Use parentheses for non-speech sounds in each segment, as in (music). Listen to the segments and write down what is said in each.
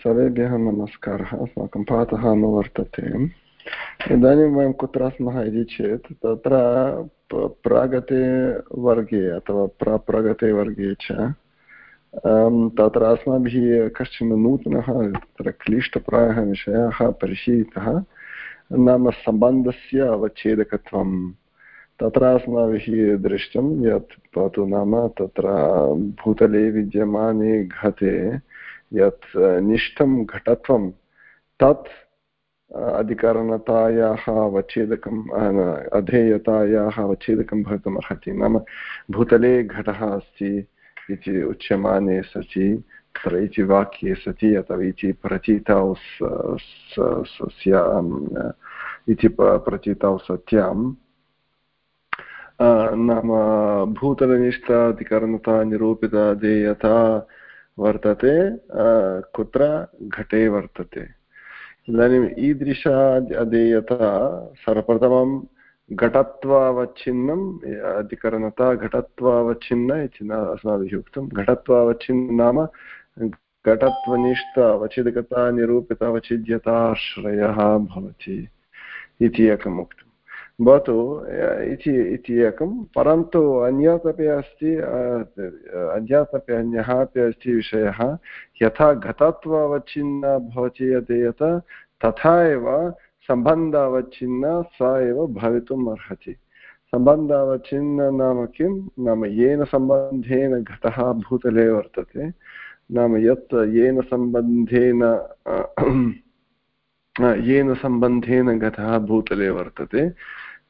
सर्वेभ्यः नमस्कारः अस्माकं पाठः अनुवर्तते इदानीं वयं कुत्र स्मः इति चेत् तत्र प्रागते वर्गे अथवा प्राप्रगते वर्गे च तत्र अस्माभिः कश्चन नूतनः, तत्र क्लिष्टप्रायः विषयः परिशीलितः। नाम सम्बन्धस्य अवच्छेदकत्वं, तत्र अस्माभिः दृष्टं यत् भवतु नाम तत्र भूतले विद्यमाने घटे यत् निष्ठं घटत्वं तत् अधिकरणतायाः अवच्छेदकम् अधेयतायाः अवच्छेदकं भवितुमर्हति नाम भूतले घटः अस्ति इति उच्यमाने सचि, तत्र इति वाक्ये सति अथवा इति प्रचितौ इति प्रचितौ सत्यां नाम भूतलनिष्ठाधिकरणता निरूपिता देयता वर्तते कुत्र घटे वर्तते। इदानीम् ईदृशा अधेयता सर्वप्रथमं घटत्वावच्छिन्नम् अधिकरणता घटत्वावच्छिन्न इति अस्माभिः उक्तं। घटत्वावच्छिन्न नाम घटत्वनिष्ठ अवचिदकता निरूपितावचिद्यताश्रयः भवति इति एकम् उक्तं भवतु इति इति एकं। परन्तु अन्यत् अपि अस्ति अन्यत् अपि अन्यः अपि अस्ति विषयः। यथा घटत्वावच्छिन्ना भवति यत्, तथा एव सम्बन्धावच्छिन्ना सा एव भवितुम् अर्हति। सम्बन्धावच्छिन्न नाम किं? नाम येन सम्बन्धेन घटः भूतले वर्तते। नाम यत्, येन सम्बन्धेन (clears throat) येन सम्बन्धेन घटः भूतले वर्तते।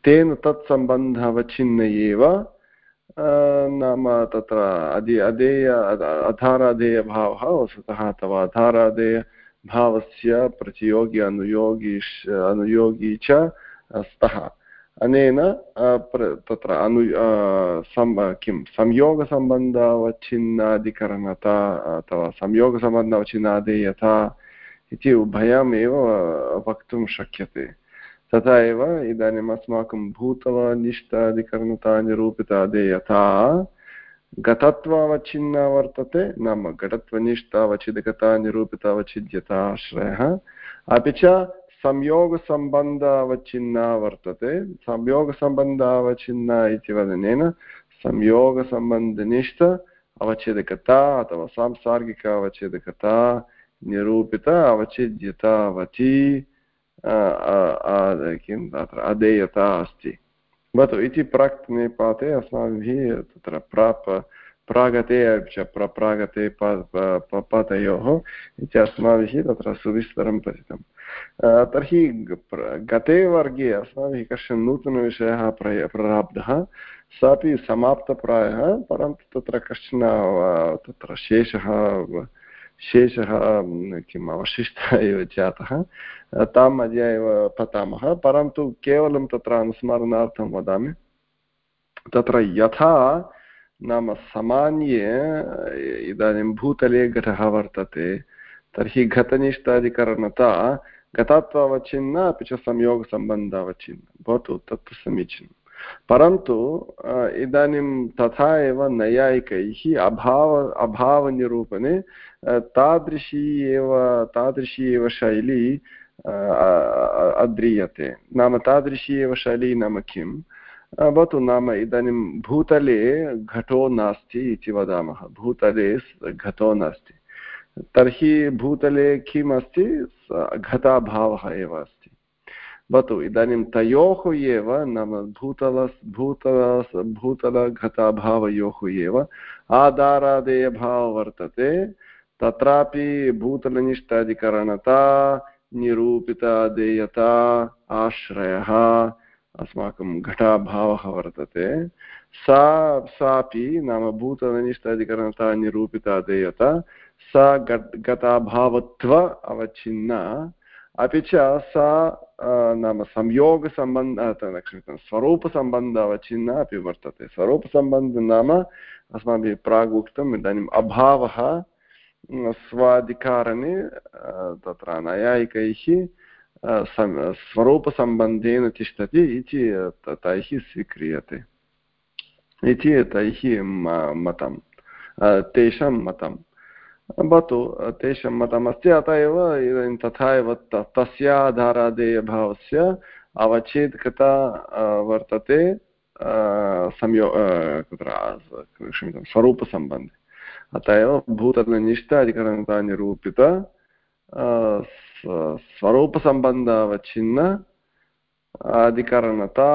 तेन तत्सम्बन्धः अवच्छिन्न एव नाम तत्र अदे अधेय अधाराधेयभावः वस्तुतः अथवा अधाराधेयभावस्य प्रतियोगि, अनुयोगी अनुयोगी च स्तः। अनेन तत्र अनु सम् किं, संयोगसम्बन्धावच्छिन्नाधिकरणता अथवा संयोगसम्बन्धावच्छिन्नाधेयता इति उभयमेव वक्तुं शक्यते। तथा एव इदानीम् अस्माकं भूतवनिष्ठाधिकरणता निरूपिता देयता घटत्वावच्छिन्ना वर्तते, नाम आश्रयः। अपि च संयोगसम्बन्धावच्छिन्ना वर्तते। संयोगसम्बन्धावच्छिन्ना इति वदनेन संयोगसम्बन्धनिष्ठ अवच्छेदकता अथवा सांसार्गिक अवच्छेदकता निरूपित अवच्छेद्यतावची किं तत्र अधेयता अस्ति भवतु इति प्राक्तने पाठे अस्माभिः तत्र प्राप् प्रागते च प्रागते पातयोः इति अस्माभिः तत्र सुविस्तरं पठितं तर्हि गते वर्गे अस्माभिः कश्चन नूतनविषयः प्रारब्धः सापि समाप्तप्रायः परन्तु तत्र कश्चन तत्र शेषः शेषः किम् अवशिष्टः (laughs) एव जातः। तां मध्ये एव पठामः, परन्तु केवलं तत्र अनुस्मरणार्थं वदामि। तत्र यथा नाम सामान्ये, इदानीं भूतले घटः वर्तते, तर्हि घटनिष्ठाधिकरणता, घटात्वावच्छिन्न अपि च संयोगसम्बन्धावच्छिन्न। भवतु, तत्तु समीचीनं परन्तु इदानीं तथा एव नैयायिकैः अभाव अभावनिरूपणे तादृशी एव तादृशी एव शैली अद्रीयते नाम तादृशी एव शैली नाम किं भवतु नाम इदानीं भूतले घटो नास्ति इति वदामः भूतले घटो नास्ति तर्हि भूतले किम् अस्ति घटाभावः एव अस्ति भवतु इदानीं तयोः एव नाम भूतल भूतल भूतलघटाभावयोः एव आधारादेयभावः वर्तते तत्रापि भूतलनिष्ठाधिकरणता निरूपितादेयता आश्रयः अस्माकं घटाभावः वर्तते सा सापि नाम भूतलनिष्ठाधिकरणता निरूपितादेयता सा गताभावत्व अवच्छिन्ना अपि च सा नाम संयोगसम्बन्ध क्षम्यतां स्वरूपसम्बन्ध अवच्छिन्ना अपि वर्तते। स्वरूपसम्बन्ध नाम अस्माभिः प्राग् उक्तम् इदानीम् अभावः स्वाधिकारणे तत्र नैयायिकैः स्वरूपसम्बन्धेन तिष्ठति इति तैः स्वीक्रियते। इति तैः मतं तेषां मतं भवतु, तेषां मतमस्ति अतः एव इदानीं तथा एव तस्य आधारादेयभावस्य अवच्छेदकता वर्तते संयो कुत्र क्षम्यतां, स्वरूपसम्बन्धे। अतः एव भूतलनिष्ठ अधिकरणता निरूपित स्वरूपसम्बन्ध अवच्छिन्न अधिकरणता,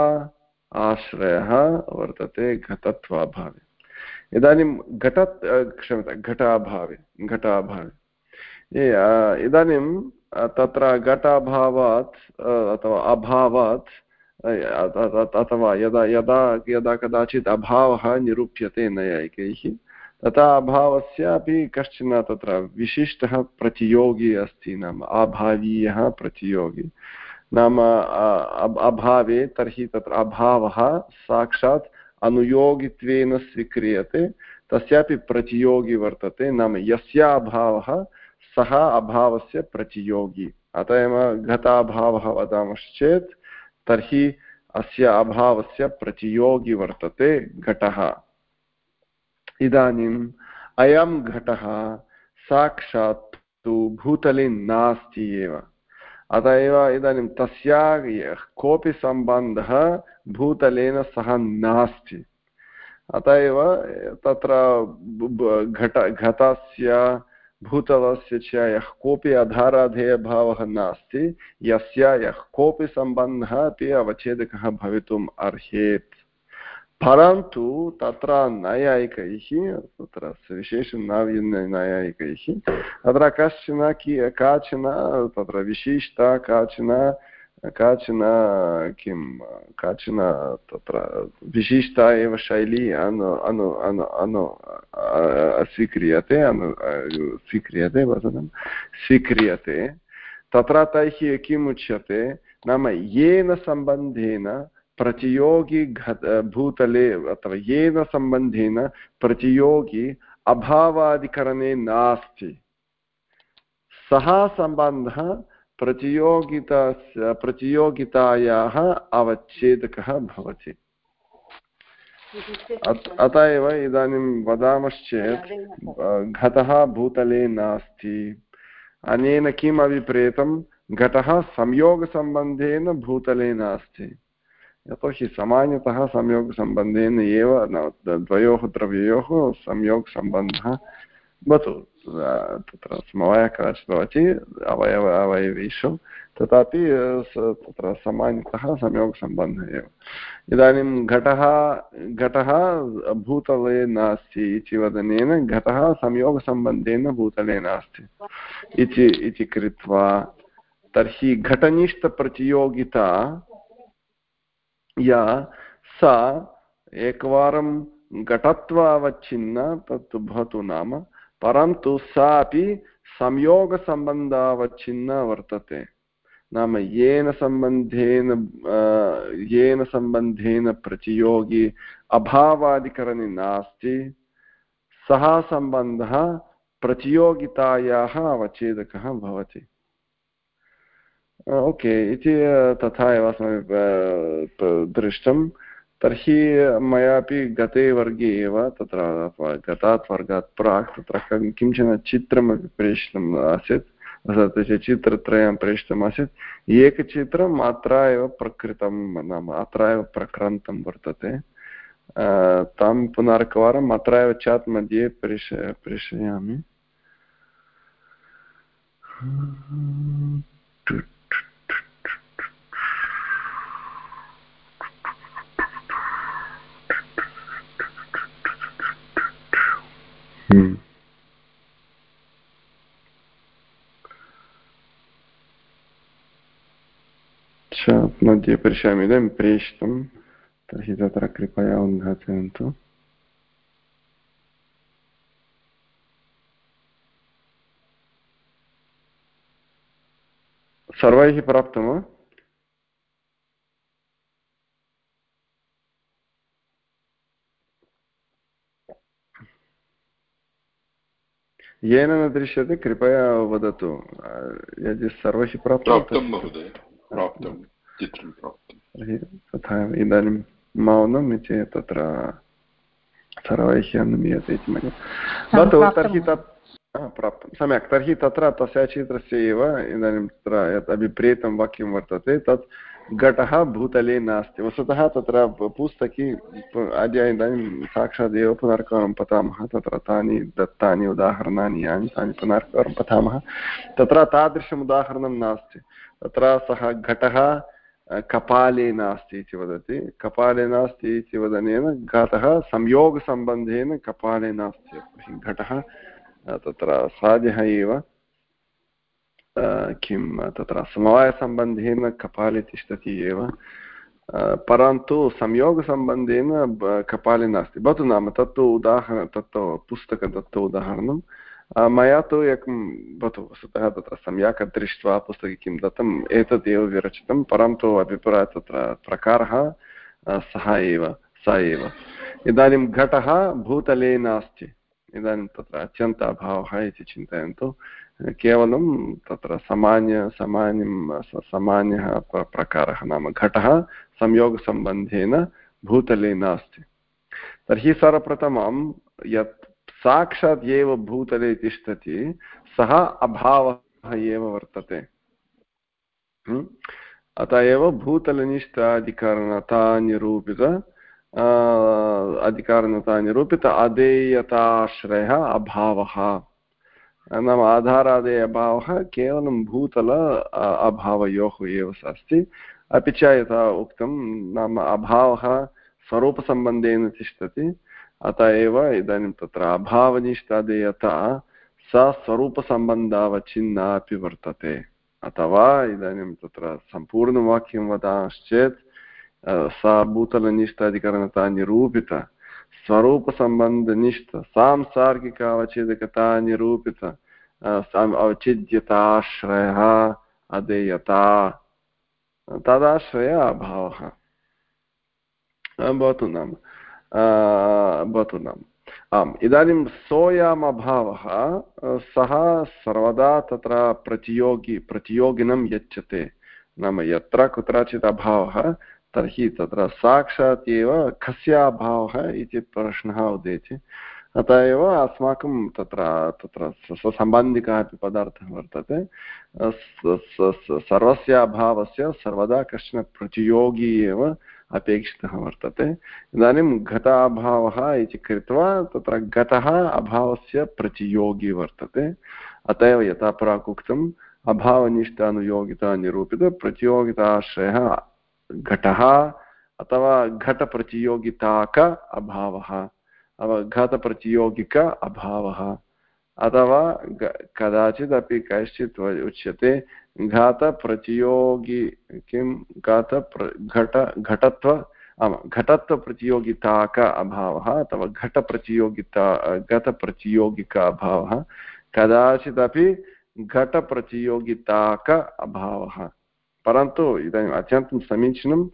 आश्रयः वर्तते घटत्वाभावे। इदानीं घट, क्षम्यता, घटाभावे घटाभावे। इदानीं तत्र घटाभावात् अथवा अभावात् अथवा यदा यदा यदा कदाचित् अभावः निरूप्यते नैयायिकैः, तथा अभावस्यापि कश्चन तत्र विशिष्टः प्रतियोगी अस्ति नाम अभावीयः प्रतियोगी। नाम अभावे तर्हि तत्र अभावः साक्षात् अनुयोगित्वेन स्वीक्रियते तस्यापि प्रतियोगी वर्तते नाम यस्य अभावः सः अभावस्य प्रतियोगी अत एव घताभावः वदामश्चेत् तर्हि अस्य अभावस्य प्रतियोगी वर्तते घटः इदानीम् अयं घटः साक्षात् तु भूतले नास्ति एव अत एव इदानीं तस्या कोऽपि सम्बन्धः भूतलेन सह नास्ति। अत एव तत्र घट घटस्य, भूतलस्य च यः कोऽपि अधाराधेयभावः नास्ति, यस्य यः कोऽपि सम्बन्धः अपि अवच्छेदकः भवितुम् अर्हेत्। परन्तु तत्र नैयायिकैः, तत्र विशेषं न तत्र कश्चन काचन, तत्र विशिष्टा काचन काचन किं काचन तत्र विशिष्टा एव शैली अनु अनु अनु अनु स्वीक्रियते अनु स्वीक्रियते वदनं स्वीक्रियते तत्र तैः किम् उच्यते नाम येन सम्बन्धेन प्रतियोगी भूतले अथवा येन सम्बन्धेन प्रतियोगी अभावादिकरणे नास्ति सः सम्बन्धः प्रतियोगितास्य प्रतियोगितायाः अवच्छेदकः भवति। अत एव इदानीं वदामश्चेत् घटः भूतले नास्ति। अनेन किम् अभिप्रेतं? घटः संयोगसम्बन्धेन भूतले नास्ति। यतोहि सामान्यतः संयोगसम्बन्धेन एव द्वयोः द्रव्ययोः संयोगसम्बन्धः भवतु। तत्र समवायः कदाचित् भवति अवयव अवयवीषु तथापि तत्र सामान्यतः संयोगसम्बन्धः एव इदानीं घटः घटः भूतले नास्ति इति वदनेन घटः संयोगसम्बन्धेन भूतले नास्ति इति इति कृत्वा तर्हि घटनिष्ठप्रतियोगिता या सा एकवारं घटत्वावच्छिन्ना तत् भवतु नाम परन्तु सा अपि संयोगसम्बन्धावच्छिन्ना वर्तते। नाम येन सम्बन्धेन येन सम्बन्धेन प्रतियोगी अभावादिकरणे नास्ति, सः सम्बन्धः प्रतियोगितायाः अवच्छेदकः भवति। ओके, इति तथा एव अस्माभिः दृष्टं तर्हि मयापि गते वर्गे एव तत्र गतात् वर्गात् प्राक् तत्र किंचन चित्रमपि प्रेषितम् आसीत्। तस्य चित्रत्रयं प्रेषितमासीत् एकचित्रम् अत्र एव प्रकृतं नाम अत्र एव प्रक्रान्तं वर्तते। तं पुनरेकवारम् अत्र एव चाट् मध्ये प्रेष, प्रेषयामि। चाप् मध्ये पश्यामि इदानीं प्रेषितं तर्हि तत्र कृपया उद्घाटयन्तु सर्वैः प्राप्तं वा येन न दृश्यते कृपया वदतु। यदि सर्वैः प्राप्तं महोदय प्राप्तं चित्रं प्राप्तं तर्हि तथा इदानीं मौनम् इति तत्र सर्वैः अनुमीयते इति मन्ये। भवतु तर्हि तत् प्राप्तं। सम्यक्। तर्हि तत्र तस्य चित्रस्य एव इदानीं तत्र यत् अभिप्रेतं वाक्यं वर्तते तत् घटः भूतले नास्ति। वस्तुतः तत्र पुस्तके अद्य इदानीं साक्षादेव पुनर्कवारं पठामः। तत्र तानि दत्तानि, उदाहरणानि, यानि तानि पुनर्कवारं पठामः। तत्र तादृशम् उदाहरणं नास्ति। तत्र सः घटः कपाले नास्ति इति वदति। कपाले नास्ति इति वदनेन घटः संयोगसम्बन्धेन कपाले नास्ति। घटः तत्र साध्यः एव। किं तत्र समवायसम्बन्धेन कपाले तिष्ठति एव परन्तु संयोगसम्बन्धेन कपाले नास्ति भवतु नाम तत्तु उदाहरणं तत्तु पुस्तकं तत्तु उदाहरणं मया तु एकं भवतु वस्तुतः तत्र सम्यक् दृष्ट्वा पुस्तके किं दत्तम् एतदेव विरचितं परन्तु अभिप्रायः तत्र प्रकारः सः एव स एव इदानीं घटः भूतले नास्ति इदानीं तत्र अत्यन्त अभावः इति चिन्तयन्तु केवलं तत्र सामान्य, सामान्यं सामान्यः प्रकारः नाम घटः संयोगसम्बन्धेन भूतले नास्ति। तर्हि सर्वप्रथमं यत् साक्षात् एव भूतले तिष्ठति, सः अभावः एव वर्तते। अत एव निरूपित अधिकारणता निरूपित अधेयताश्रयः अभावः। नाम आधारादे अभावः केवलं भूतल अभावयोः एव अस्ति। अपि च यथा उक्तं, नाम अभावः स्वरूपसम्बन्धेन तिष्ठति। अत एव इदानीं तत्र अभावनिष्ठादेयता सा स्वरूपसम्बन्धावच्छिन्ना अपि वर्तते। अथवा इदानीं तत्र सम्पूर्णवाक्यं वदामश्चेत् सा भूतलनिष्ठाधिकरणता निरूपिता। स्वरूपसम्बन्धनिष्ठ सांसार्गिक अवच्छेदकता निरूपित अवच्छिद्यताश्रयः अधेयता तदाश्रय अभावः भवतु नाम भवतु नाम आम् इदानीं सोऽयम् अभावः सः सर्वदा तत्र प्रतियोगि प्रतियोगिनं यच्छते नाम यत्र कुत्रचित् अभावः तर्हि तत्र साक्षात् एव कस्य अभावः इति प्रश्नः उदेति। अतः एव अस्माकं तत्र तत्र स्वसम्बन्धिकः अपि पदार्थः वर्तते। सर्वस्य अभावस्य सर्वदा कश्चन प्रतियोगी एव अपेक्षितः वर्तते। इदानीं घटाभावः इति कृत्वा तत्र घटः अभावस्य प्रतियोगी वर्तते। अत एव यथा प्राक् उक्तम्, अभावनिष्ठानुयोगिता निरूपितप्रतियोगिताश्रयः घटः अथवा घटप्रतियोगिताक अभावः, अथवा घटप्रतियोगिक अभावः, अथवा कदाचिदपि कश्चित् उच्यते घातप्रतियोगि, किं? घात घट, घटत्व, आम्, घटत्वप्रतियोगिताक अभावः, अथवा घटप्रतियोगिता, घटप्रतियोगिक अभावः कदाचिदपि घटप्रतियोगिताक अभावः। परन्तु इदानीम् अत्यन्तं समीचीनम्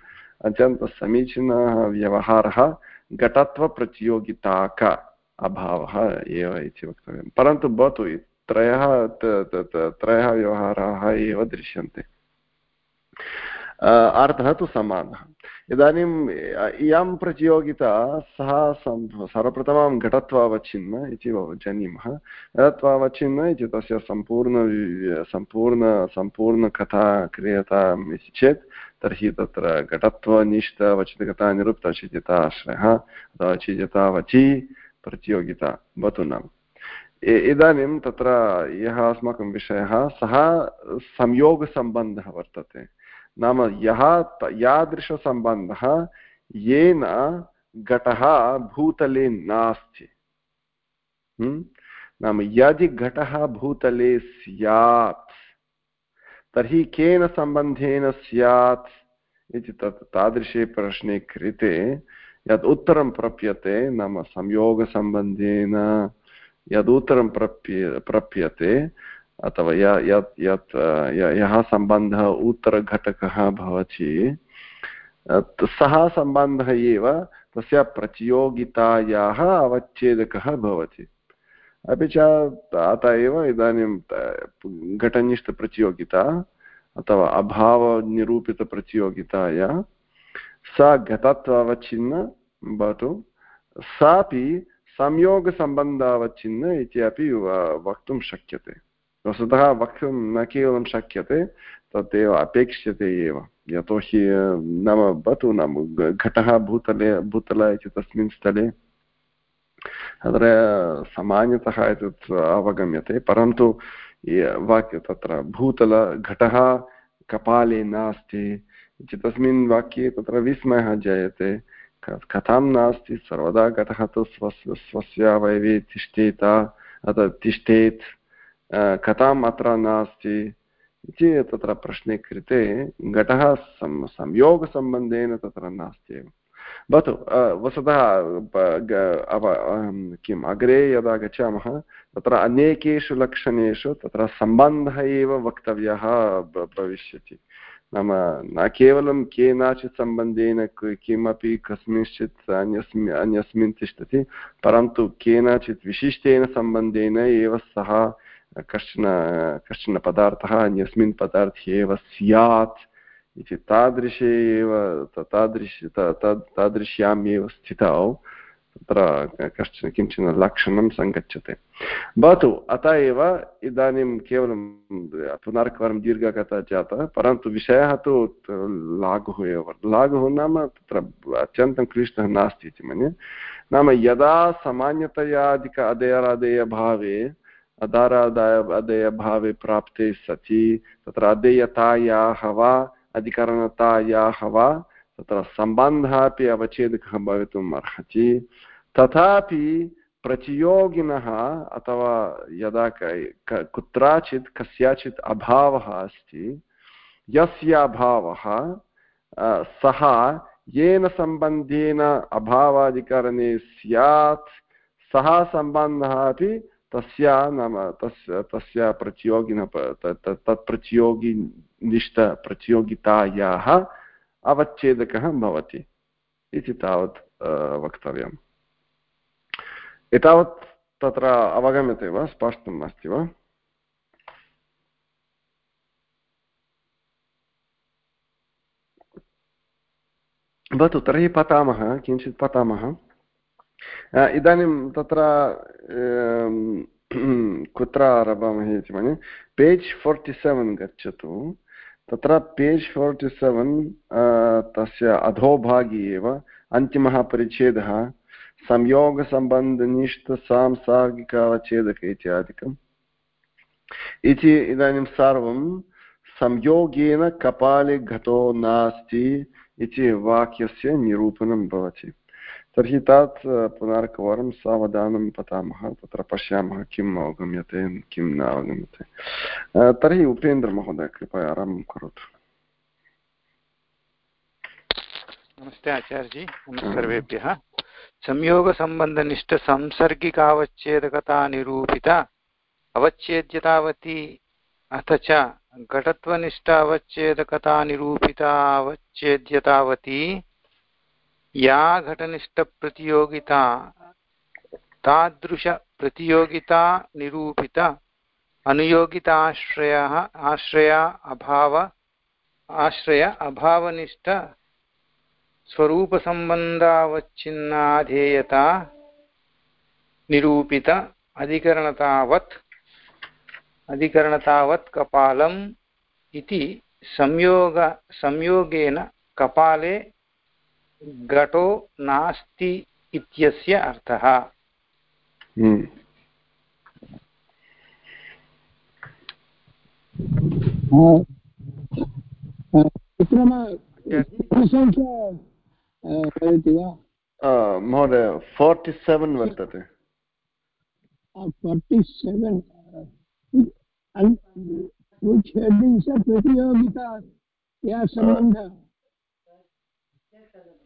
अत्यन्तं समीचीनः व्यवहारः घटत्वप्रतियोगिताक अभावः एव इति वक्तव्यं। परन्तु भवतु त्रयः त्रयः व्यवहाराः एव दृश्यन्ते। अर्थः तु समानः। इदानीम् इयं प्रतियोगिता, सः सर्वप्रथमं घटत्वावच्छिन्न इति जानीमः। घटत्वावच्छिन्न इति तस्य सम्पूर्ण सम्पूर्ण, सम्पूर्णकथा क्रियताम् इति चेत्, तर्हि तत्र घटत्वनिष्ठवचितकथा निरुक्तचिजिताश्रयः अथवा चिजितावचि प्रतियोगिता भवतु नाम। इदानीं तत्र यः अस्माकं विषयः, सः संयोगसम्बन्धः वर्तते। नाम यः यादृशसम्बन्धः येन घटः भूतले नास्ति। नाम यदि घटः भूतले स्यात्, तर्हि केन सम्बन्धेन स्यात् इति तत् तादृशे प्रश्ने कृते यत् उत्तरं प्राप्यते, नाम संयोगसम्बन्धेन यदुत्तरं प्राप्य प्राप्यते अथवा य, यत् यत् यः सम्बन्धः उत्तरघटकः भवति सः सम्बन्धः एव तस्य प्रतियोगितायाः अवच्छेदकः भवति। अपि च अत एव इदानीं घटनिष्ठप्रतियोगिता अथवा अभावनिरूपितप्रतियोगिताया सा घटत्वावच्छिन्न भवतु। सापि संयोगसम्बन्धावच्छिन्न इति अपि वक्तुं शक्यते। वस्तुतः वक्तुं न केवलं शक्यते तदेव अपेक्ष्यते एव यतोहि नाम भवतु नाम घटः भूतले भूतल इति तस्मिन् स्थले तत्र सामान्यतः एतत् अवगम्यते परन्तु वाक्य तत्र भूतल घटः कपाले नास्ति इति तस्मिन् वाक्ये तत्र विस्मयः जायते कथं नास्ति सर्वदा घटः तु स्वस्य स्वस्य अवयवे तिष्ठेत अतः तिष्ठेत् कथम् अत्र नास्ति इति तत्र प्रश्ने कृते घटः संयोगसम्बन्धेन तत्र नास्ति एव। भवतु वस्तुतः किम्, अग्रे यदा गच्छामः, तत्र अनेकेषु लक्षणेषु तत्र सम्बन्धः एव वक्तव्यः भविष्यति। नाम न केवलं केनचित् सम्बन्धेन किमपि कस्मिंश्चित् अन्यस्मिन् अन्यस्मिन् तिष्ठति, परन्तु केनचित् विशिष्टेन सम्बन्धेन एव सः कश्चन कश्चन पदार्थः अन्यस्मिन् पदार्थे एव स्यात् इति तादृशे एव तादृश तादृश्याम् एव स्थितौ। तत्र कश्चन, किंचन लक्षणं सङ्गच्छते। भवतु, अतः एव इदानीं केवलं पुनरेकवारं दीर्घकथा जाता, परन्तु विषयः तु लाघुः एव। लाघुः नाम तत्र अत्यन्तं क्लिष्टः नास्ति इति मन्ये। नाम यदा सामान्यतया अधिक अधेयादेयभावे अधारादाय अधेयभावे प्राप्ते सति तत्र अधेयतायाः वा अधिकरणतायाः वा तत्र सम्बन्धः अपि अवच्छेदकः भवितुम् अर्हति। तथापि प्रतियोगिनः अथवा यदा कुत्रचित्, कस्याचित् अभावः अस्ति, यस्य अभावः सः येन सम्बन्धेन अभावादिकरणे स्यात्, सः सम्बन्धः अपि तस्य नाम तस्य तस्य प्रतियोगिन तत् प्रतियोगितायाः अवच्छेदकः भवति इति तावत् वक्तव्यम्। एतावत् तत्र अवगम्यते वा? स्पष्टम् अस्ति वा? भवतु, तर्हि पठामः, किञ्चित् पठामः। इदानीं तत्र कुत्र आरभामहे इति मन्ये पेज् फोर्टि सेवेन् गच्छतु। तत्र पेज् फोर्टि सेवेन् तस्य अधोभागे एव। अन्तिमः परिच्छेदः संयोगसम्बन्धनिष्ठसांसार्गिकावच्छेदक इत्यादिकम्। इति इदानीं सर्वं संयोगेन कपाले घटो नास्ति इति वाक्यस्य निरूपणं भवति। तर्हि तत् पुनरेकवारं सावधानं पठामः तत्र पश्यामः किम् अवगम्यते किं न अवगम्यते तर्हि उपेन्द्रमहोदय कृपया आरम्भं करोतु नमस्ते आचार्यजी सर्वेभ्यः संयोगसम्बन्धनिष्ठसंसर्गिकावच्छेदकता निरूपिता अवच्छेद्यतावती अथ च घटत्वनिष्ठ अवच्छेदकता निरूपितावच्छेद्यतावती या घटनिष्ठप्रतियोगिता तादृशप्रतियोगिता निरूपित, अनुयोगिताश्रयः, आश्रय अभाव, आश्रय अभावनिष्ठ निरूपित, अधिकरणतावत् अधिकरणतावत् कपालम् इति संयोग, संयोगेन कपाले घटो नास्ति इत्यस्य अर्थः। हम्म। वदति वा? महोदय फोर्टि सेवेन् वर्तते फोर्टि सेवेन् प्रतियोगिता या सम्बन्धः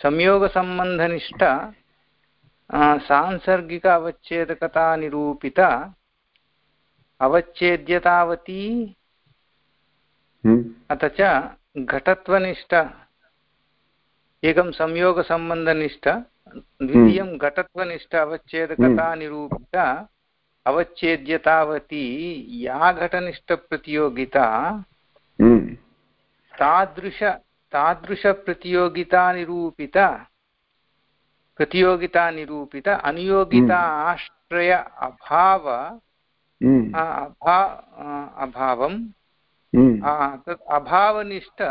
संयोगसम्बन्धनिष्ठ सांसर्गिक अवच्छेदकता निरूपिता अवच्छेद्यतावती हम्म। अथ च घटत्वनिष्ठ एकं संयोगसम्बन्धनिष्ठ द्वितीयं हम्म। घटत्वनिष्ठ अवच्छेदकता निरूपित अवच्छेद्यतावती या घटनिष्ठप्रतियोगिता हम्म। तादृश तादृशप्रतियोगितानिरूपित प्रतियोगितानिरूपित अनुयोगिता आश्रय अभाव अभा अभावं तत् अभावनिष्ठ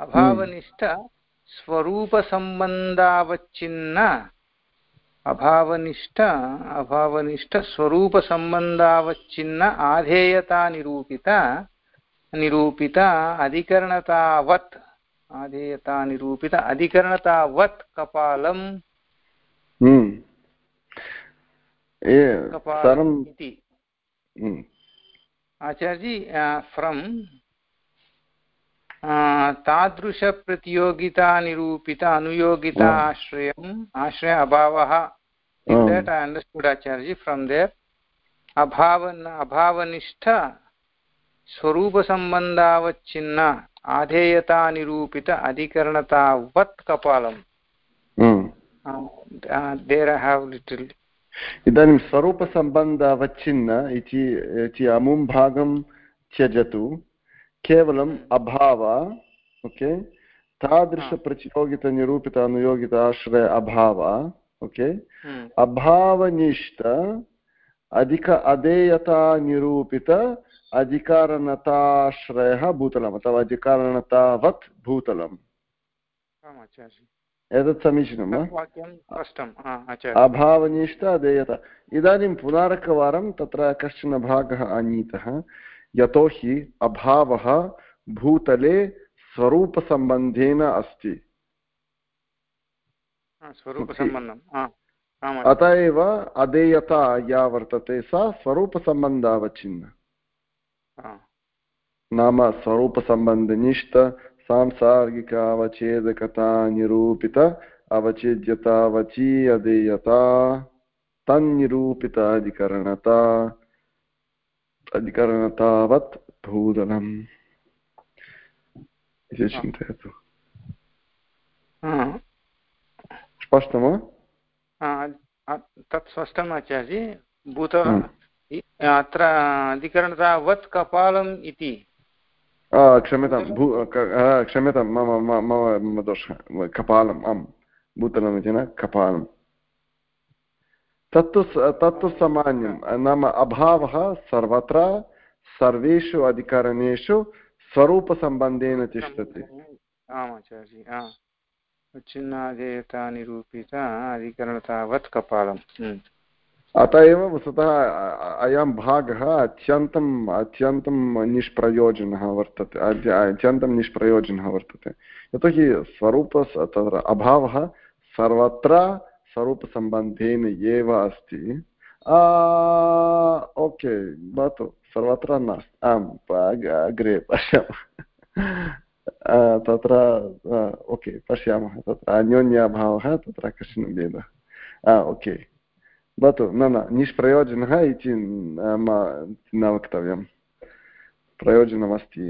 अभावनिष्ठ स्वरूपसम्बन्धावच्छिन्न अभावनिष्ठ अभावनिष्ठ स्वरूपसम्बन्धावच्छिन्न आधेयतानिरूपित निरूपित अधिकरणतावत् आधेयतानिरूपित अधिकरणतावत् कपालम्। कपालम् इति। आचार्यजी फ्रम् तादृशप्रतियोगितानिरूपित अनुयोगिता आश्रयम् आश्रय अभावः। देट् ऐ अण्डर्स्टुड् आचार्यजी फ्रम् देर् अभाव अभावनिष्ठ स्वरूपसम्बन्धावच्छिन्न। आधेयतानिरूपित अधिकरणतावत् कपालम्. देर् ऐ हाव् लिटिल् इदानीं स्वरूपसम्बन्धावच्छिन्न इति अमुं भागं त्यजतु. केवलम् अभाव ओके तादृशप्रतियोगितनिरूपित अनुयोगित आश्रय अभाव ओके हम्म। अभावनिष्ठ अधिक अधेयतानिरूपित अधिकारणताश्रयः भूतलम् अथवा अधिकारणतावत् भूतलम्। एतत् समीचीनं वा अभावनिष्ठ इदानीं पुनरेकवारं तत्र कश्चन भागः आनीतः। यतोहि अभावः भूतले स्वरूपसम्बन्धेन अस्ति। अत एव अधेयता या वर्तते सा स्वरूपसम्बन्धावच्छिन्न। नाम स्वरूपसम्बन्धनिष्ठ सांसार्गिक अवच्छेदकता निरूपित अवच्छेद्यतावची अधेयता तन्निरूपित अधिकरणता अधिकरणतावत् भूदलम्। इति चिन्तयतु स्पष्टं वा? तत् स्पष्टम् आचार्य। भूत अत्र अधिकरणतावत् कपालम् इति। क्षम्यतां भू क्षम्यतां मम मम दोषः कपालम् आम् भूतलम् इति न कपालम्। तत्तु तत्तु सामान्यं नाम अभावः सर्वत्र सर्वेषु अधिकरणेषु स्वरूपसम्बन्धेन तिष्ठति। उच्छिन्नादेयतानिरूपित अधिकरणतावत् कपालम्। अत एव वस्तुतः अयं भागः अत्यन्तम् अत्यन्तं निष्प्रयोजनः वर्तते अत्यन्तं निष्प्रयोजनः वर्तते। यतोहि स्वरूप तत्र अभावः सर्वत्र स्वरूपसम्बन्धेन एव अस्ति। ओके, भवतु, सर्वत्र नास्ति आम् अग्रे पश्यामः। तत्र ओके, पश्यामः, तत्र अन्योन्याभावः, तत्र कश्चन भेदः। ओके। भवतु न न निष्प्रयोजनः इति न वक्तव्यं प्रयोजनमस्ति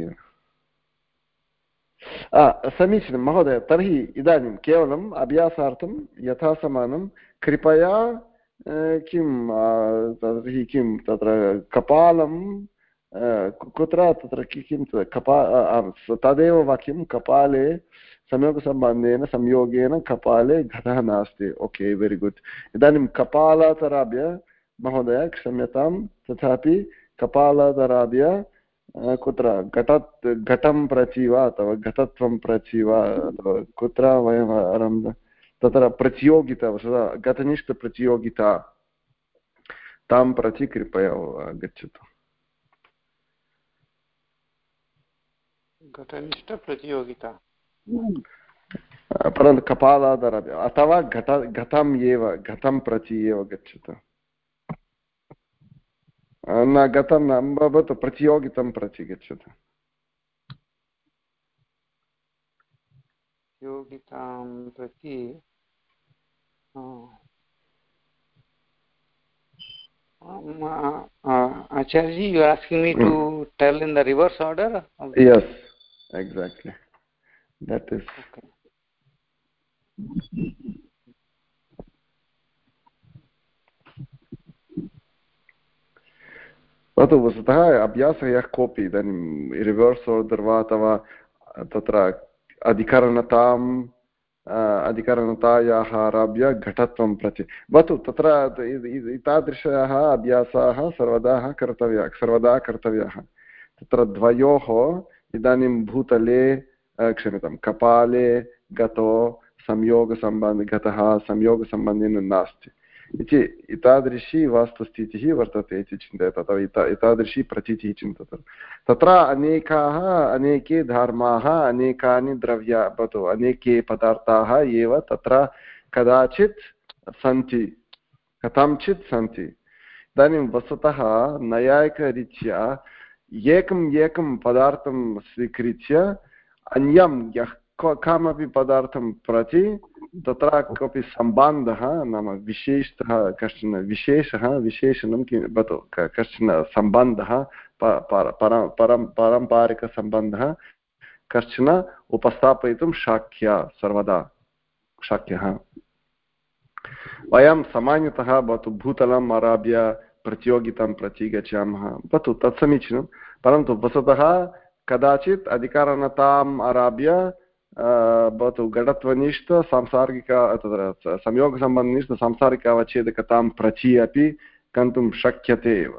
समीचीनं महोदय तर्हि इदानीं केवलम् अभ्यासार्थं यथा समानं कृपया किं तर्हि किं तत्र कपालं कुत्र तत्र किं कपा तदेव वाक्यं कपाले संयोगसम्बन्धेन संयोगेन कपाले घटः नास्ति ओके वेरि गुड् इदानीं कपालादारभ्य महोदय क्षम्यतां तथापि कपालादारभ्य कुत्र घटत् घटं प्रचि वा अथवा घटत्वं प्रचि वा अथवा कुत्र वयम् आरंभ तत्र प्रतियोगिता घटनिष्ठप्रतियोगिता तां प्रति कृपया गच्छतु घटनिष्ठप्रतियोगिता परन्तु कपालादारभ्य अथवा घट घटम् एव घटं प्रति एव गच्छतु न गतं न भवतु प्रतियोगितं प्रति गच्छतु योगितां प्रति Acharya, you are asking me to (clears throat) tell in the reverse order? Yes, exactly. That is. Okay. भवतु वस्तुतः अभ्यासः यः कोऽपि इदानीं रिवर्स् ओर्डर् वा अथवा तत्र अधिकरणताम् अधिकरणतायाः आरभ्य घटत्वं प्रति भवतु तत्र एतादृशाः अभ्यासाः सर्वदा कर्तव्याः सर्वदा कर्तव्याः तत्र द्वयोः इदानीं भूतले क्षम्यतां, कपाले गतो संयोगसम्बन्ध गतः संयोगसम्बन्धेन नास्ति। इति एतादृशी वास्तुस्थितिः वर्तते इति चिन्तयत्, अथवा एता, एतादृशी प्रतीतिः चिन्तयतु तत्र अनेकाः, अनेके धर्माः, अनेकानि द्रव्या, भवतु, अनेके पदार्थाः एव तत्र कदाचित् सन्ति कथञ्चित् सन्ति। इदानीं वस्तुतः नैयायिकरीत्या एकम् एकं पदार्थं स्वीकृत्य अन्यं यः कमपि पदार्थं प्रति तत्र कोऽपि सम्बन्धः नाम विशेषतः कश्चन विशेषः विशेषणं किं भवतु कश्चन सम्बन्धः परं परं पारम्परिकसम्बन्धः कश्चन उपस्थापयितुं शक्य सर्वदा शक्यः वयं सामान्यतः भवतु भूतलम् आरभ्य प्रतियोगितां प्रति गच्छामः भवतु तत् समीचीनं। परन्तु वस्तुतः कदाचित् अधिकारणताम् आरभ्य भवतु घटत्वनिष्ठ सांसारिक तत्र संयोगसम्बन्धनिष्ठ सांसारिक अवच्छेदकतां प्रचि अपि गन्तुं शक्यते एव।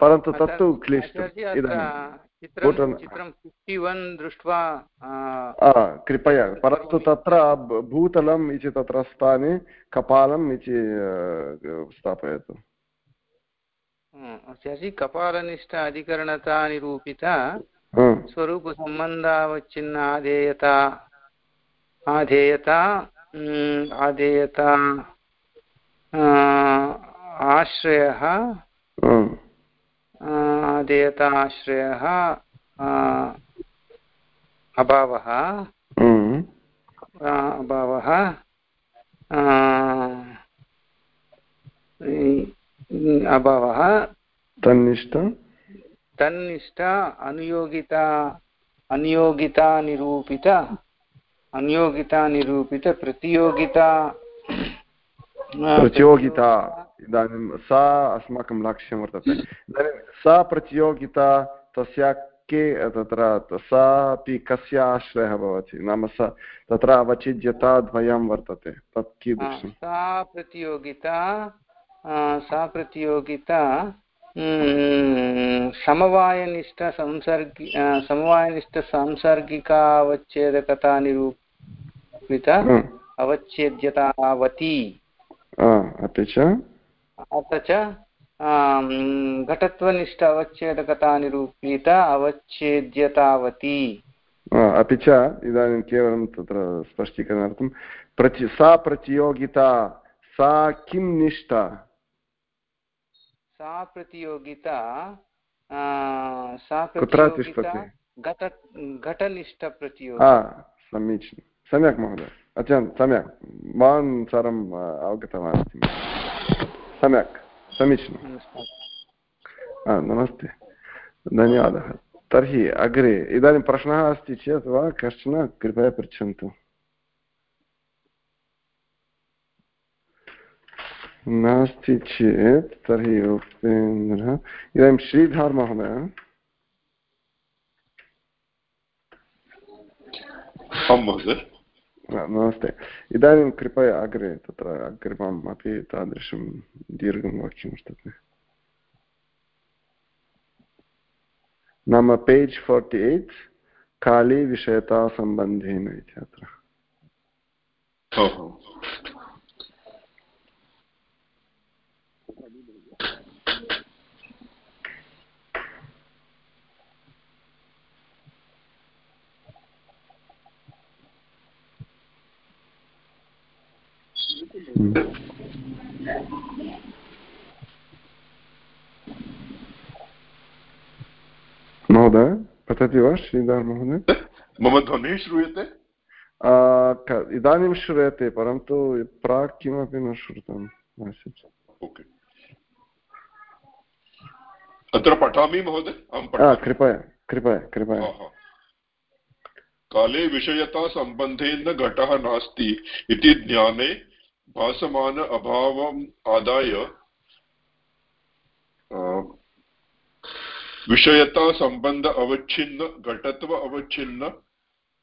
परन्तु तत्तु क्लिष्टम्। दृष्ट्वा कृपया परन्तु तत्र भूतलम् इति तत्र स्थाने कपालम् इति स्थापयतु। कपालनिष्ठ अधिकरणता निरूपिता स्वरूपसम्बन्धावच्छिन्न आधेयता आधेयता आधेयता आश्रयः आधेयता आश्रयः अभावः। अभावः। अभावः। तन्निष्ठ। तन्निष्ठ अनुयोगिता अनियोगिता निरूपित अनियोगिता निरूपित प्रतियोगिता प्रतियोगिता। इदानीं सा अस्माकं लक्ष्यं वर्तते इदानीं सा प्रतियोगिता तस्य के तत्र सा अपि कस्य आश्रयः भवति नाम स तत्र अवचिद्यता द्वयं वर्तते तत् कीदृशं सा प्रतियोगिता सा प्रतियोगिता समवायनिष्ठसंसर्गि समवायनिष्ठसांसर्गिकावच्छेदकता निरूपित अवच्छेद्यतावती अपि च अथ च घटत्वनिष्ठ अवच्छेदकता निरूपित अवच्छेद्यतावती अपि च इदानीं केवलं तत्र स्पष्टीकरणार्थं प्रति सा प्रतियोगिता सा किं निष्ठा? सा प्रतियोगिता सा कुत्र तिष्ठति घटनिष्ठप्रतियोगिता। समीचीनं। सम्यक् महोदय। अत्यन्तं सम्यक्। भवान् सर्वम् अवगतवान् अस्ति सम्यक् समीचीनं नमस्ते। धन्यवादः। तर्हि अग्रे इदानीं प्रश्नः अस्ति चेत् वा? कश्चन? कृपया पृच्छन्तु। नास्ति चेत् तर्हि उपेन्द्रः। इदानीं श्रीधर् महोदय। नमस्ते इदानीं कृपया अग्रे, तत्र अग्रिमम् अपि तादृशं दीर्घं वाक्यं वर्तते नाम पेज् फोर्टि एय्ट् काली विषयतासम्बन्धेन इति अत्र। महोदय पठति वा श्रीधर महोदय? मम ध्वनिः श्रूयते? इदानीं श्रूयते परन्तु प्राक् किमपि न श्रुतम् आसीत् ओके। अत्र पठामि महोदय? कृपया कृपया कृपया। काले विषयतासम्बन्धेन घटः नास्ति इति ज्ञाने भासमान अभावम् आदाय विषयतासम्बन्ध अवच्छिन्न, घटत्व अवच्छिन्न,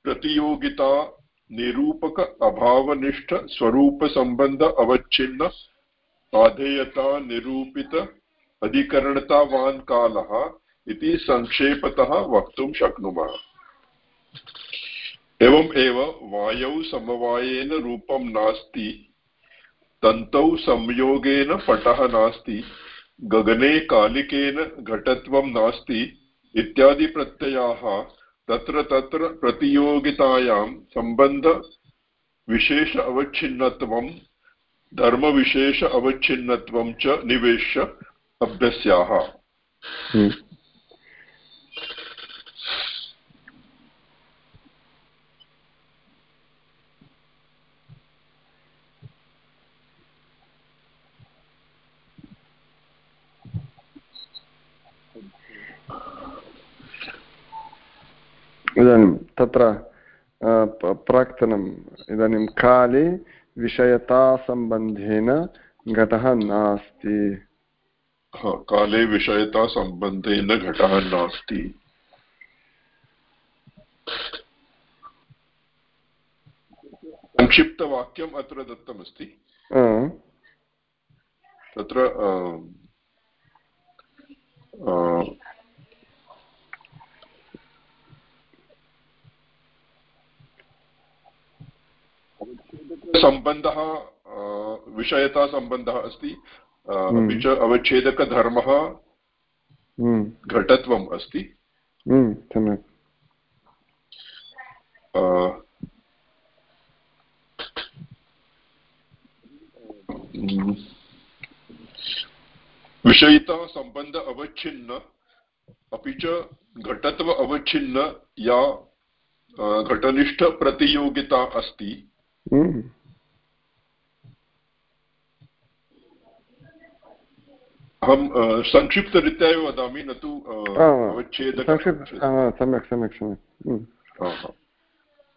प्रतियोगिता निरूपक अभावनिष्ठ स्वरूपसम्बन्ध अवच्छिन्न, आधेयता निरूपित, अधिकरणतावान् कालः इति संक्षेपतः वक्तुं शक्नुमः। एवम् एव वायौ समवायेन रूपं नास्ति। तन्तौ संयोगेन पटः नास्ति, गगने कालिकेन घटत्वं नास्ति इत्यादिप्रत्ययाः तत्र तत्र प्रतियोगितायां सम्बन्ध विशेष अवच्छिन्नत्वं, धर्मविशेष अवच्छिन्नत्वं च निवेश्य अभ्यस्याः। इदानीं तत्र प्राक्तनम् इदानीं काले विषयतासम्बन्धेन घटः नास्ति। काले विषयतासम्बन्धेन घटः नास्ति। संक्षिप्तवाक्यम् अत्र दत्तमस्ति। तत्र सम्बन्धः विषयतासम्बन्धः अस्ति। अपि हम्म। च अवच्छेदकधर्मः हम्म। घटत्वम् अस्ति। हम्म, सम्यक्। विषयिता सम्बन्ध अवच्छिन्न अपि च घटत्व अवच्छिन्न या घटनिष्ठप्रतियोगिता अस्ति। अहं संक्षिप्तरीत्या एव वदामि न तु सम्यक् सम्यक् सम्यक् हम्म।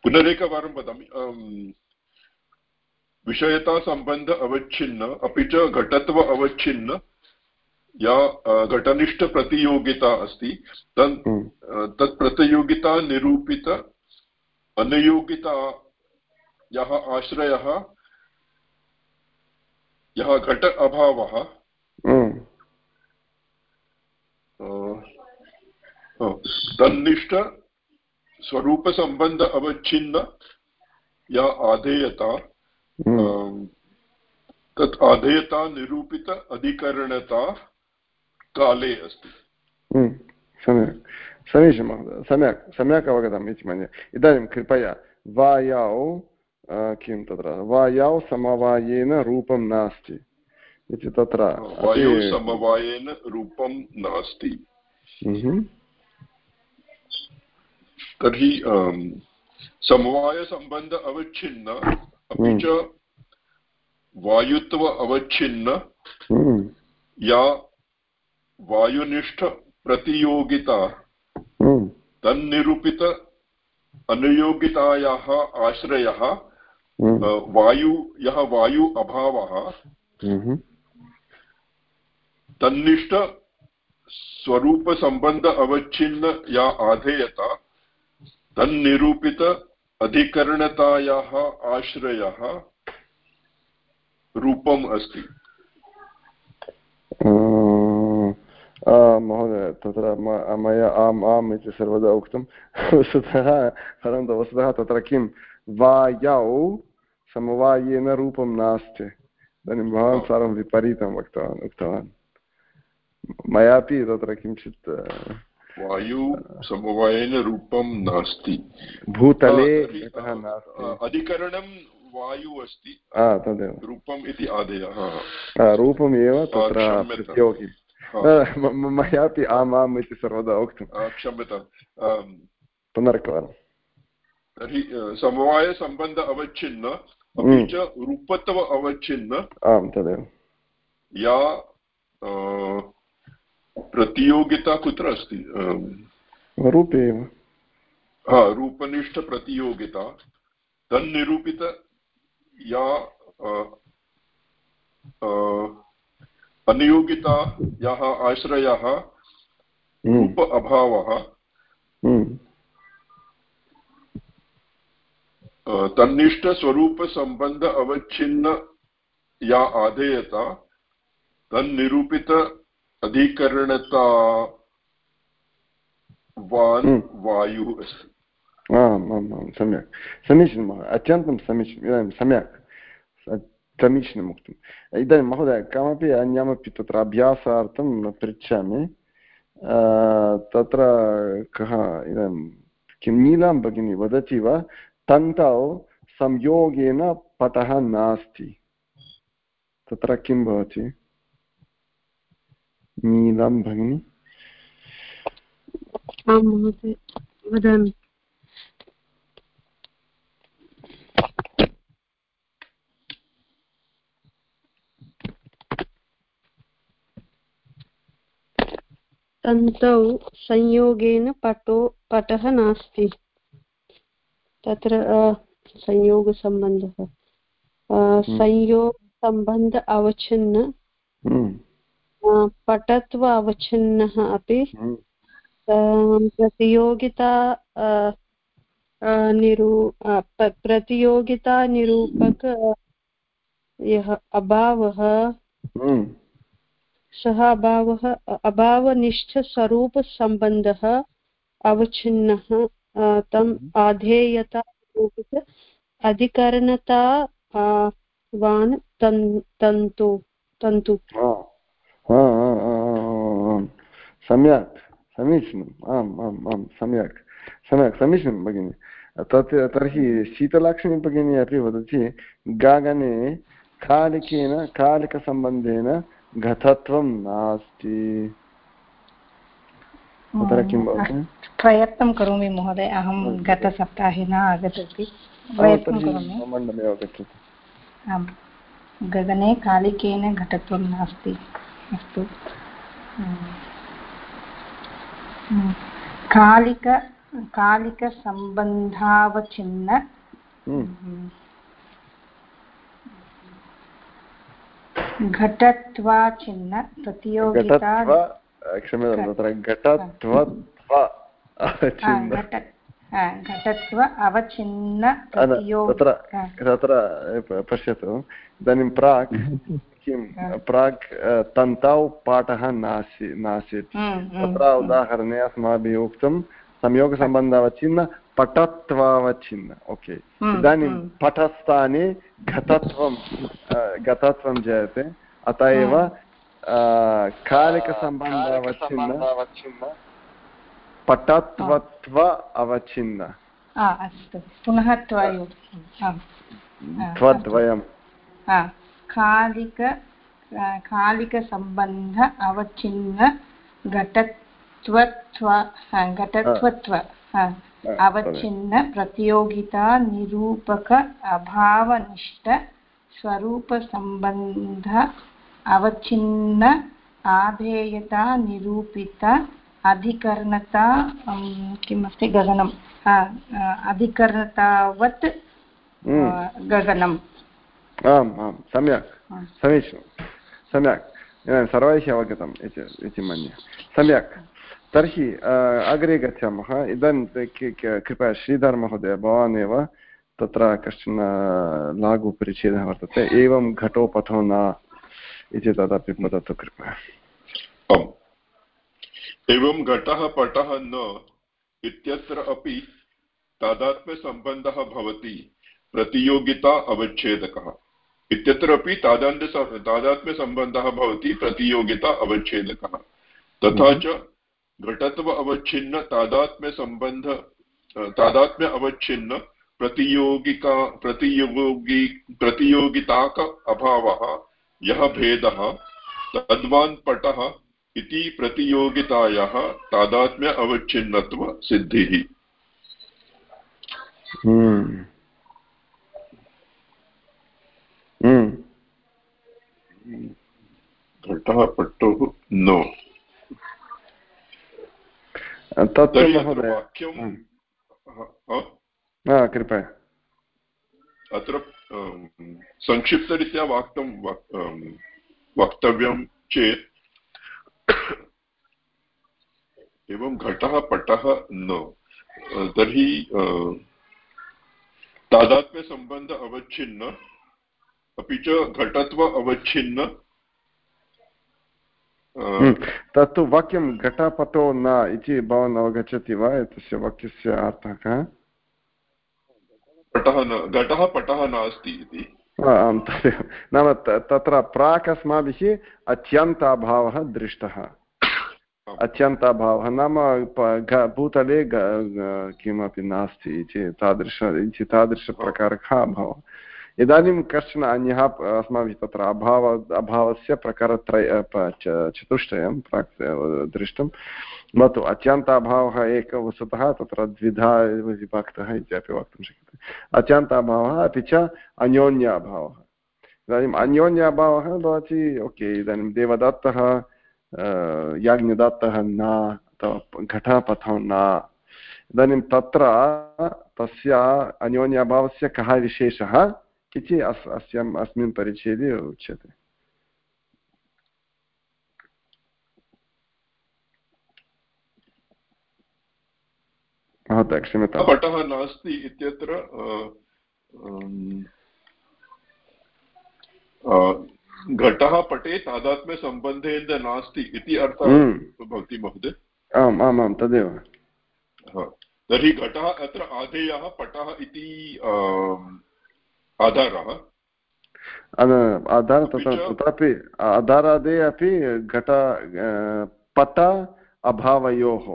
पुनरेकवारं वदामि विषयतासम्बन्ध अवच्छिन्न अपि च घटत्व अवच्छिन्न या घटनिष्ठप्रतियोगिता अस्ति तत् हम्म। तत् प्रतियोगिता निरूपित अनयोगिता आश्रयः यः घट अभावः तन्निष्ठ स्वरूपसम्बन्ध अवच्छिन्न या आधेयता हम्म। तत् आधेयता निरूपित अधिकरणता काले अस्ति हम्म। सम्यक् समीचीनं महोदय सम्यक् सम्यक् अवगतम् इति मन्ये इदानीं कृपया वायौ किं तत्र वायौ समवायेन रूपं नास्ति इति तत्र समवायेन रूपं नास्ति हम्म। तर्हि समवायसम्बन्ध अवच्छिन्न अपि हम्म। च वायुत्व अवच्छिन्न हम्म। या वायुनिष्ठप्रतियोगिता तन्निरूपित अनुयोगितायाः आश्रयः हम्म। वायु यः वायु अभावः हम्म। तन्निष्ठ स्वरूपसम्बन्ध अवच्छिन्न या आधेयता तन्निरूपित अधिकरणतायाः आश्रयः रूपम् अस्ति। महोदय, तत्र मया आम् आम् इति सर्वदा उक्तं। वस्तुतः परन्तु वस्तुतः तत्र किं? वायौ समवायेन रूपं नास्ति। इदानीं भवान् सर्वं विपरीतं वक्तवान् उक्तवान्। मयापि तत्र किञ्चित् वायु समवायेन रूपं नास्ति। भूतले अधिकरणं वायु अस्ति। तदेव। रूपम् इति आदयः रूपमेव तत्र प्रतियोगी। मयापि आम् आम् इति सर्वदा उक्तं। क्षम्यतां पुनरेकवारं तर्हि समवायसम्बन्ध अवच्छिन्न अपि च रूपत्व अवच्छिन्न। आम् तदेव। या प्रतियोगिता कुत्र अस्ति रूपे एव हा रूपनिष्ठप्रतियोगिता तन्निरूपित या अनियोगितायाः आश्रयः हम्म। रूप अभावः हम्म। तन्निष्ठस्वरूपसम्बन्ध अवच्छिन्न या आधेयता तन्निरूपित अधिकरणता वान् हम्म। वायुः अस्ति। आम् आम् आं सम्यक्। समीचीनं महोदय अत्यन्तं समीचीनम् इदानीं सम्यक् समीचीनम् उक्तम् इदानीं महोदय कमपि अन्यमपि तत्र अभ्यासार्थं पृच्छामि। तत्र कः इदानीं किं नीलां भगिनी वदति वा? तन्तौ संयोगेन पटः नास्ति। तत्र किं भवति? नीलं भगिनि। आं महोदय वदामि। तन्तौ संयोगेन पटो पटः नास्ति। तत्र संयोगसम्बन्धः। हम्म। संयोगसम्बन्ध अवच्छिन्न हम्म। पटत्व अवच्छिन्नः अपि हम्म। प्रतियोगिता निरू प्रतियोगितानिरूपक यः अभावः सः अभावः अभावनिष्ठस्वरूपसम्बन्धः अवच्छिन्नः तम् हम्म। आधेयता अधिकरणता वान् तन् तन्तु तन्तु सम्यक् समीचीनम् आम् आम् आम् सम्यक् सम्यक् समीचीनं भगिनि तत् तर्हि शीतलाक्ष्मी भगिनी अपि वदति गागने कालिकेन कालिकसम्बन्धेन घटत्वं नास्ति तत्र किं भवति प्रयत्नं करोमि महोदय अहं गतसप्ताहे न आगतवती मण्डले आगच्छतु आम् गगने कालिकेन घटत्वं नास्ति अस्तु कालिक कालिकसम्बन्धावचिन्न घटत्वाचिन्न प्रतियोगिता क्षम्यतां तत्र घटत्व घटत्व अवचिन्न तत्र तत्र पश्यतु इदानीं प्राक् किं प्राक् तन्तौ पाठः नासि नासीत्। तत्र। उदाहरणे अस्माभिः उक्तं संयोगसम्बन्धावच्छिन्न पटत्वावच्छिन्न ओके। इदानीं पटस्थाने घटत्वं घटत्वं जायते। अत एव कालिकसम्बन्धावच्छिन्न पटत्वत्व अवच्छिन्न। अस्तु। पुनः त्वद्वयं कालिक कालिकसम्बन्ध अवच्छिन्न घटत्वत्व घटत्वत्व अवच्छिन्न प्रतियोगिता निरूपक अभावनिष्ठ स्वरूपसम्बन्ध अवच्छिन्न आधेयता निरूपित अधिकरणता किमस्ति गगनम् अधिकरणतावत् हम्म। गगनम् आम् आं सम्यक् समीचीनं सम्यक्। इदानीं सर्वैः अवगतम् इति मन्ये। सम्यक्। तर्हि अग्रे गच्छामः। इदानीं कृपया श्रीधरमहोदय भवान् एव तत्र कश्चन लाघुपरिच्छेदः वर्तते। एवं घटोपथो न इति तदपि वदतु कृपया। एवं घटः पटः न इत्यत्र अपि तादात्म्यसम्बन्धः भवति। प्रतियोगिता अवच्छेदकः। इत्यत्र अपि तादान्त तादात्म्यसम्बन्धः भवति प्रतियोगिता अवच्छेदकः। तथा च घटत्व अवच्छिन्न तादात्म्यसम्बन्ध तादात्म्य अवच्छिन्न प्रतियोगिका प्रतियोगी प्रतियोगिताक अभावः यः भेदः तद्वान् पटः इति प्रतियोगितायाः तादात्म्य अवच्छिन्नत्वसिद्धिः हम्म। घटः पट्टुः नो। तत्र महोदय कृपया। अत्र संक्षिप्तरीत्या वाक्तं वक्तव्यं चेत् एवं घटः पटः न। तर्हि तादात्म्यसम्बन्ध अवच्छिन्न। अपि च घटत्व अवच्छिन्न। हम्म, तत्तु वाक्यं घटपटो न इति भवान् अवगच्छति वा एतस्य वाक्यस्य अर्थः? कः पटः न घटः पटः नास्ति इति। आं तदेव। नाम तत्र प्राक् अस्माभिः अत्यन्ताभावः दृष्टः। अत्यन्ताभावः नाम भूतले किमपि नास्ति इति तादृश इति तादृशप्रकारकः अभावः। इदानीं कश्चन अन्यः अस्माभिः तत्र अभाव, अभावस्य प्रकारत्रय चतुष्टयं प्राक् दृष्टं। भवतु, अत्यन्ताभावः एक वस्तुतः, तत्र द्विधा विभक्तः इत्यपि वक्तुं शक्यते। अत्यन्ताभावः अपि च अन्योन्याभावः। इदानीम् अन्योन्याभावः भवति, ओके, इदानीं देवदत्तः याज्ञदत्तः न, अथवा घटपथो न। इदानीं तत्र तस्य अन्योन्याभावस्य कः विशेषः? इति अस् अस्याम् अस्मिन् परिच्छेदे उच्यते क्षम्यतां पटः नास्ति इत्यत्र घटः पटे तादात्म्यसम्बन्धेन नास्ति इति अर्थः। भवति महोदय आम् आम् आम् तदेव तर्हि घटः अत्र आधेयः पटः इति आधारः आधार तत्र तत्रापि आधारादे अपि घट पट अभावयोः।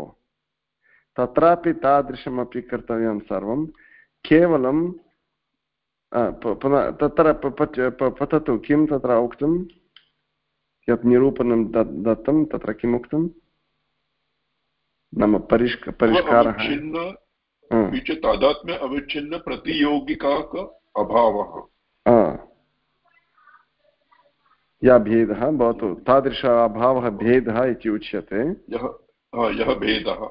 तत्रापि तादृशमपि कर्तव्यं सर्वं। केवलं पुनः तत्र पठतु किं तत्र उक्तं? यत् निरूपणं दत्तं तत्र किम् उक्तं नाम परिष्क परिष्कारः। तादात्म्य अविच्छिन्न प्रतियोगिका अभावः। या भेदः भवतु। तादृश अभावः भेदः इति उच्यते। यः यः भेदः।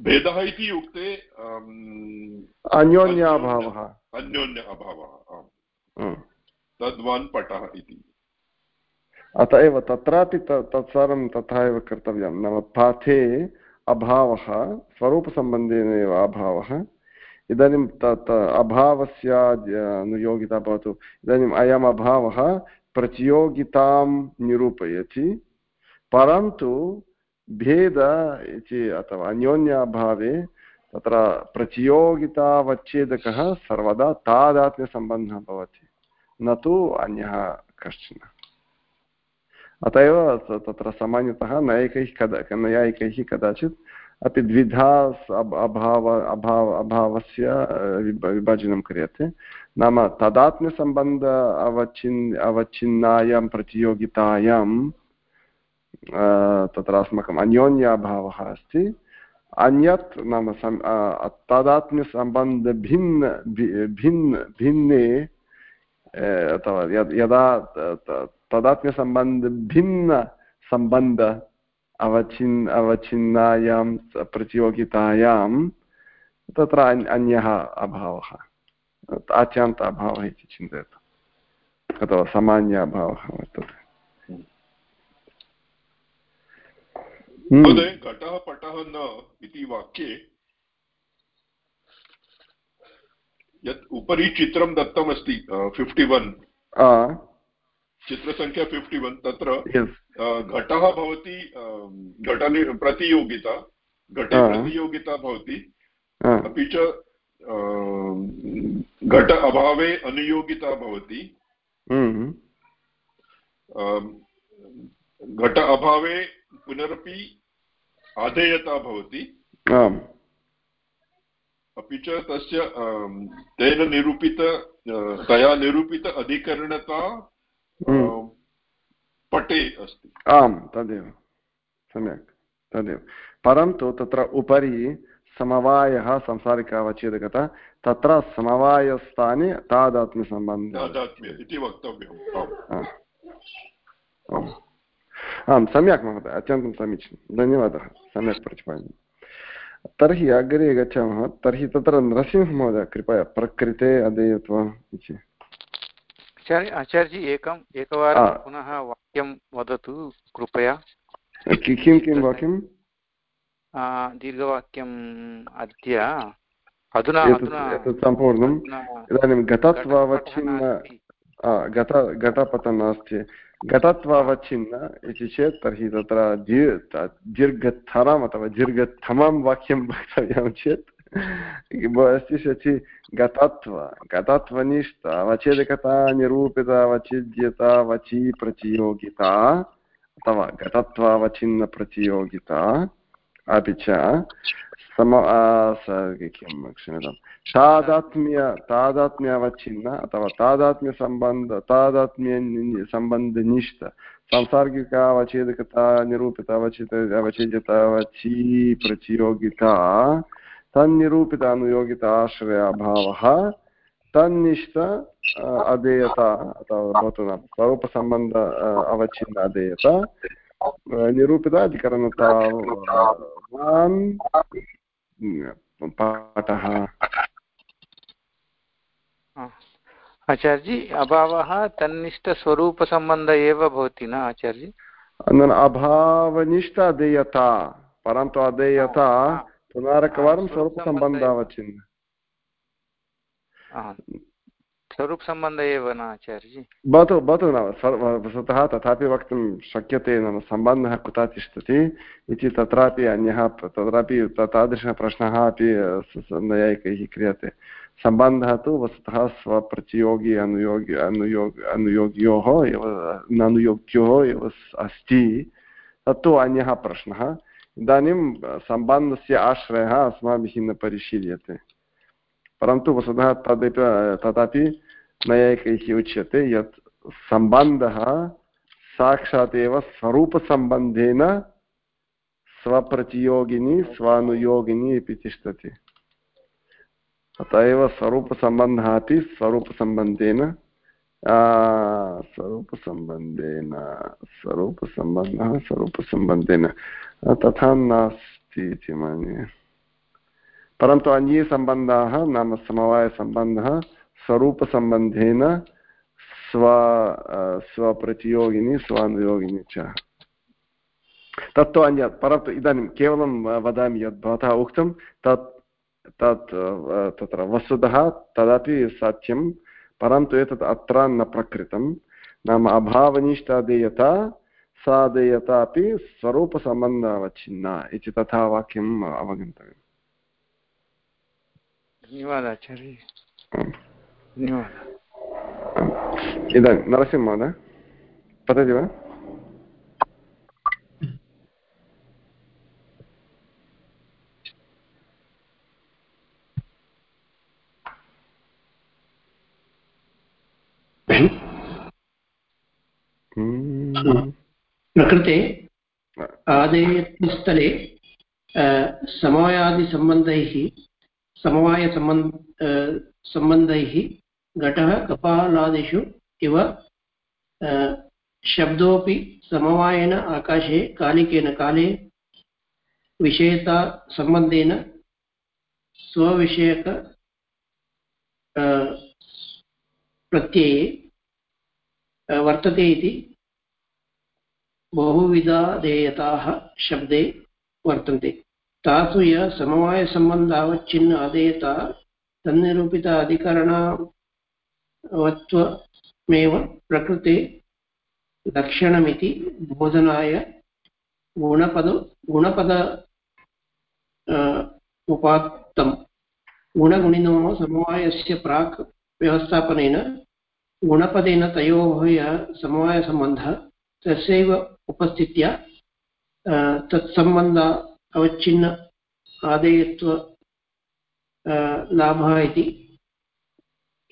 भेदः इति उक्ते अन्योन्याभावः अन्योन्य अभावः। तद्वान् पटः इति। अत एव तत्रापि तत्सर्वं तथा एव कर्तव्यं। नाम पाठे अभावः स्वरूपसम्बन्धेन एव अभावः। इदानीं तत् अभावस्य अनुयोगिता भवतु। इदानीम् अयम् अभावः प्रतियोगितां निरूपयति, परन्तु भेद इति अथवा अन्योन्याभावे तत्र प्रतियोगितावच्छेदकः सर्वदा तादात्म्यसम्बन्धः भवति, न तु अन्यः कश्चन। अत एव तत्र सामान्यतः नैकैः कदा नैयायिकैः कदाचित् अपि द्विधा अभाव अभाव, अभावस्य विभाजनं क्रियते। नाम तदात्म्यसम्बन्ध अवचिन् अवच्छिन्नायां, प्रतियोगितायां तत्र अस्माकम् अन्योन्याभावः अस्ति। अन्यत् नाम तदात्म्यसम्बन्धभिन्न भिन्न भिन्ने अथवा यदा तदात्म्यसम्बन्धभिन्नसम्बन्ध अवचिन् अवच्छिन्नायां प्रतियोगितायां तत्र अन्यः अभावः। आच्यान्त अभावः इति चिन्तयतु। अथवा सामान्य अभावः वर्तते। घटः पटः न इति वाक्ये यत् उपरि चित्रं दत्तमस्ति फिफ्टि वन् चित्रसङ्ख्या फिफ्टि वन् तत्र घटः भवति घटने प्रतियोगिता घटे प्रतियोगिता भवति। अपि च घट अभावे अनुयोगिता भवति। हम्म। घट अभावे पुनरपि आधेयता भवति। अपि च तस्य तेन निरूपित तया निरूपित अधिकरणता पटे अस्ति। आम् तदेव। सम्यक् तदेव। परन्तु तत्र उपरि समवायः संसारिकावच्छेदकता तत्र समवायस्थाने तादात्म्यसम्बन्धः। इति वक्तव्यम्। आम्। सम्यक् महोदय अत्यन्तं समीचीनं। धन्यवादः। सम्यक् प्रतिपादनं। तर्हि अग्रे गच्छामः। तर्हि तत्र नरसिंहमहोदय कृपया प्रकृते अधेयत्वम् इति। आचार्यजी एकम् एकवारं पुनः वाक्यं वदतु कृपया। किं किं वाक्यं दीर्घवाक्यम् अद्य अधुना सम्पूर्णम्। इदानीं गतत्वावच्छिन्न गत घटपतन् नास्ति। घटत्वावच्छिन्न इति चेत् तर्हि तत्र दीर्घतरम् अथवा दीर्घतमं वाक्यं वक्तव्यं चेत् अस्ति शचि गतत्व गतत्वनिष्ठ अवच्छेदकता निरूपिता अवच्छिद्यता वची प्रतियोगिता अथवा घटत्वावच्छिन्नप्रतियोगिता अपि च सम किं क्षम्यतां तादात्म्य तादात्म्यावच्छिन्न अथवा तादात्म्यसम्बन्ध तादात्म्य सम्बन्धनिष्ठ सांसार्गिक अवच्छेदकता निरूपित अवचित अवच्छेद्यता अवची प्रतियोगिता तन्निरूपित अनुयोगिता आश्रयाभावः तन्निष्ठ अधेयता अथवा भवतु नाम स्वरूपसम्बन्ध अवच्छिन्न अधेयता निरूपित अधिकरणतावान् पाठः। आचार्यजी अभावः तन्निष्ठस्वरूपसम्बन्ध एव भवति न आचार्यजी? अभावनिष्ठ अधेयता परन्तु अधेयता पुनरेकवारं स्वरूपसम्बन्धावच्छिन्न स्वरूपसम्बन्ध एव न आचार्यजी भवतु भवतु नाम वस्तुतः तथापि वक्तुं शक्यते नाम सम्बन्धः कुतः तिष्ठति इति तत्रापि अन्यः तत्रापि तादृशः प्रश्नः अपि नैयायिकैः क्रियते सम्बन्धः तु वस्तुतः स्वप्रतियोगी अनुयोगि अनुयोग अनुयोग्योः एव अनुयोग्योः एव अस्ति तत्तु अन्यः प्रश्नः इदानीं सम्बन्धस्य आश्रयः अस्माभिः न परिशील्यते परन्तु वस्तुतः तदपि तदपि नैयायिकैः उच्यते यत् सम्बन्धः साक्षात् एव स्वरूपसम्बन्धेन स्वप्रतियोगिनी स्वानुयोगिनी इति तिष्ठति अत एव स्वरूपसम्बन्धः अपि स्वरूपसम्बन्धेन स्वरूपसम्बन्धेन स्वरूपसम्बन्धः स्वरूपसम्बन्धेन तथा नास्ति इति मन्ये परन्तु अन्ये सम्बन्धाः नाम समवायसम्बन्धः स्वरूपसम्बन्धेन स्व स्वप्रतियोगिनी स्वानुयोगिनी च तत्तु अन्यत् परन्तु इदानीं केवलं वदामि यद् भवतः उक्तं तत् तत् तत्र वस्तुतः तदपि सत्यं परन्तु एतत् अत्र न प्रकृतं नाम अभावनिष्ठादेयता सा देयता अपि स्वरूपसम्बन्धावच्छिन्ना इति तथा वाक्यम् अवगन्तव्यम्। धन्यवादः आचार्य धन्यवादः। इदानीं नरसिंहमहोदय पतति वा? प्रकृते आदेयस्थले समवायादिसम्बन्धैः समवायसम्बन्ध सम्बन्धैः घटः, कपालादिषु इव शब्दोऽपि समवायेन आकाशे कालिकेन काले विषयतासम्बन्धेन स्वविषयक प्रत्यये वर्तते इति बहुविधाधेयताः शब्दे वर्तन्ते। तासु य समवायसम्बन्धावच्छिन्न अधेयता तन्निरूपित अधिकरणवत्वमेव प्रकृते लक्षणमिति बोधनाय गुणपद गुणपद उपात्तं गुणगुणिनोः समवायस्य प्राक् व्यवस्थापनेन गुणपदेन तयोः यः समवायसम्बन्धः तस्यैव उपस्थित्य तत्सम्बन्ध अवच्छिन्न आदेयत्व लाभः इति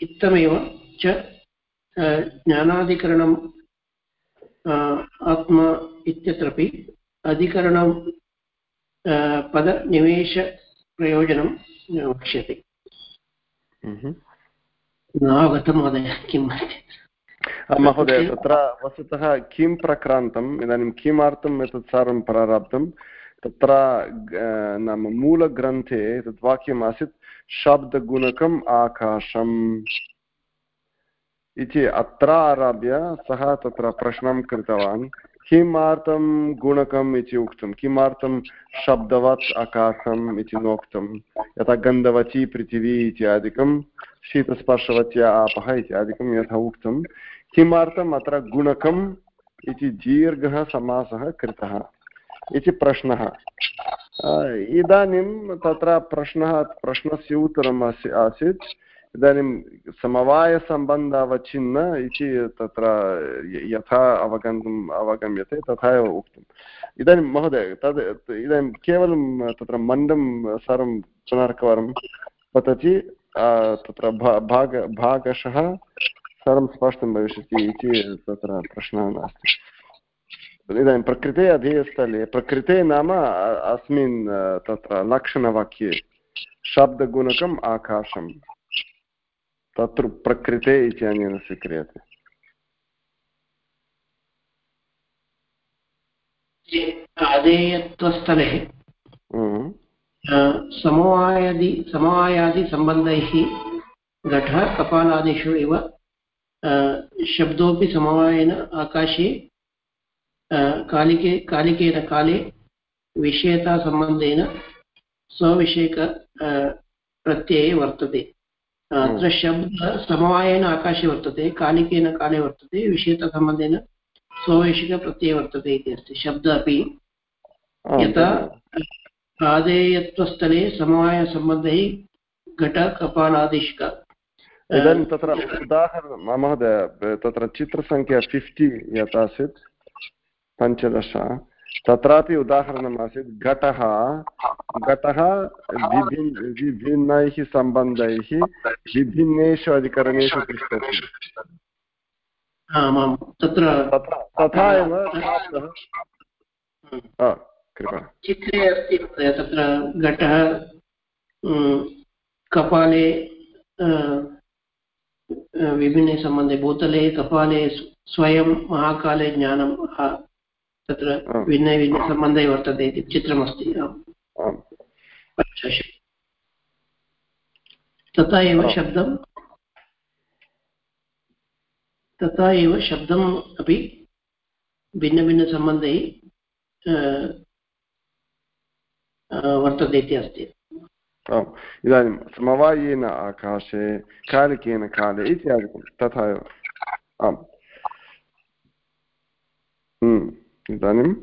इत्थमेव च ज्ञानाधिकरणम् आत्मा इत्यत्रापि अधिकरणं पदनिवेशप्रयोजनं वक्ष्यते। न अवगतं महोदय किम् महोदय तत्र वस्तुतः किं प्रक्रान्तम्? इदानीं किमर्थम् एतत् सर्वं प्रारब्धं तत्र नाम मूलग्रन्थे तद् वाक्यम् आसीत् शब्दगुणकम् आकाशम् इति अत्र आरभ्य सः तत्र प्रश्नं कृतवान्। किमर्थं गुणकम् इति उक्तं किमर्थं शब्दवत् आकाशम् इति नोक्तं यथा गन्धवती पृथिवी इत्यादिकं शीतस्पर्शवत्या आपः इत्यादिकं यथा उक्तं किमर्थम् अत्र गुणकम् इति दीर्घः समासः कृतः इति प्रश्नः। इदानीं तत्र प्रश्नः, प्रश्नस्य उत्तरम् आसीत्। इदानीं समवायसम्बन्धावच्छिन्न इति तत्र यथा अवगन्तुम्, अवगम्यते तथा एव उक्तम्। इदानीं महोदय, तद्, इदानीं केवलं तत्र मण्डं सर्वं पुनरेकवारं पतति। तत्र भाग, भागशः सर्वं स्पष्टं भविष्यति इति तत्र प्रश्नः नास्ति इदानीं प्रकृते अधेयस्थले प्रकृते नाम अस्मिन् तत्र लक्षणवाक्ये शब्दगुणकम् आकाशम् तत्र प्रकृते इत्यनेन स्वीक्रियते आदेयत्वस्थले हम्म। समवायादि समवायादिसम्बन्धैः घटः कपालादिषु एव शब्दोऽपि समवायेन आकाशे कालिके कालिकेन काले विषयतासम्बन्धेन स्वविषयक प्रत्यये वर्तते। अत्र शब्दः समवायेन आकाशे वर्तते कालिकेन काले वर्तते विषयतसम्बन्धेन स्ववैशिकप्रत्यये वर्तते इति अस्ति। शब्द अपि यथा आदेयत्वस्थले समवायसम्बन्धैः घटकपालादिष्क इदानीं तत्र उदाहरणं महोदय तत्र चित्रसङ्ख्या फिफ्टि यत् आसीत् पञ्चदश तत्रापि उदाहरणम् आसीत् घटः घटः विभिन् विभिन्नैः सम्बन्धैः विभिन्नेषु अधिकरणेषु तिष्ठति तत्र तथा एव कृपया चित्रे अस्ति तत्र घटः कपाले विभिन्ने सम्बन्धे भूतले कपाले स्वयं महाकाले ज्ञानं तत्र भिन्ने भिन्नसम्बन्धे वर्तते इति चित्रमस्ति तथा एव शब्दं तथा एव शब्दम् अपि भिन्नभिन्नसम्बन्धैः वर्तते इति अस्ति। आम् इदानीं समवायेन आकाशे, कालिकेन काले इत्यादिकं तथा एव। आम्। इदानीं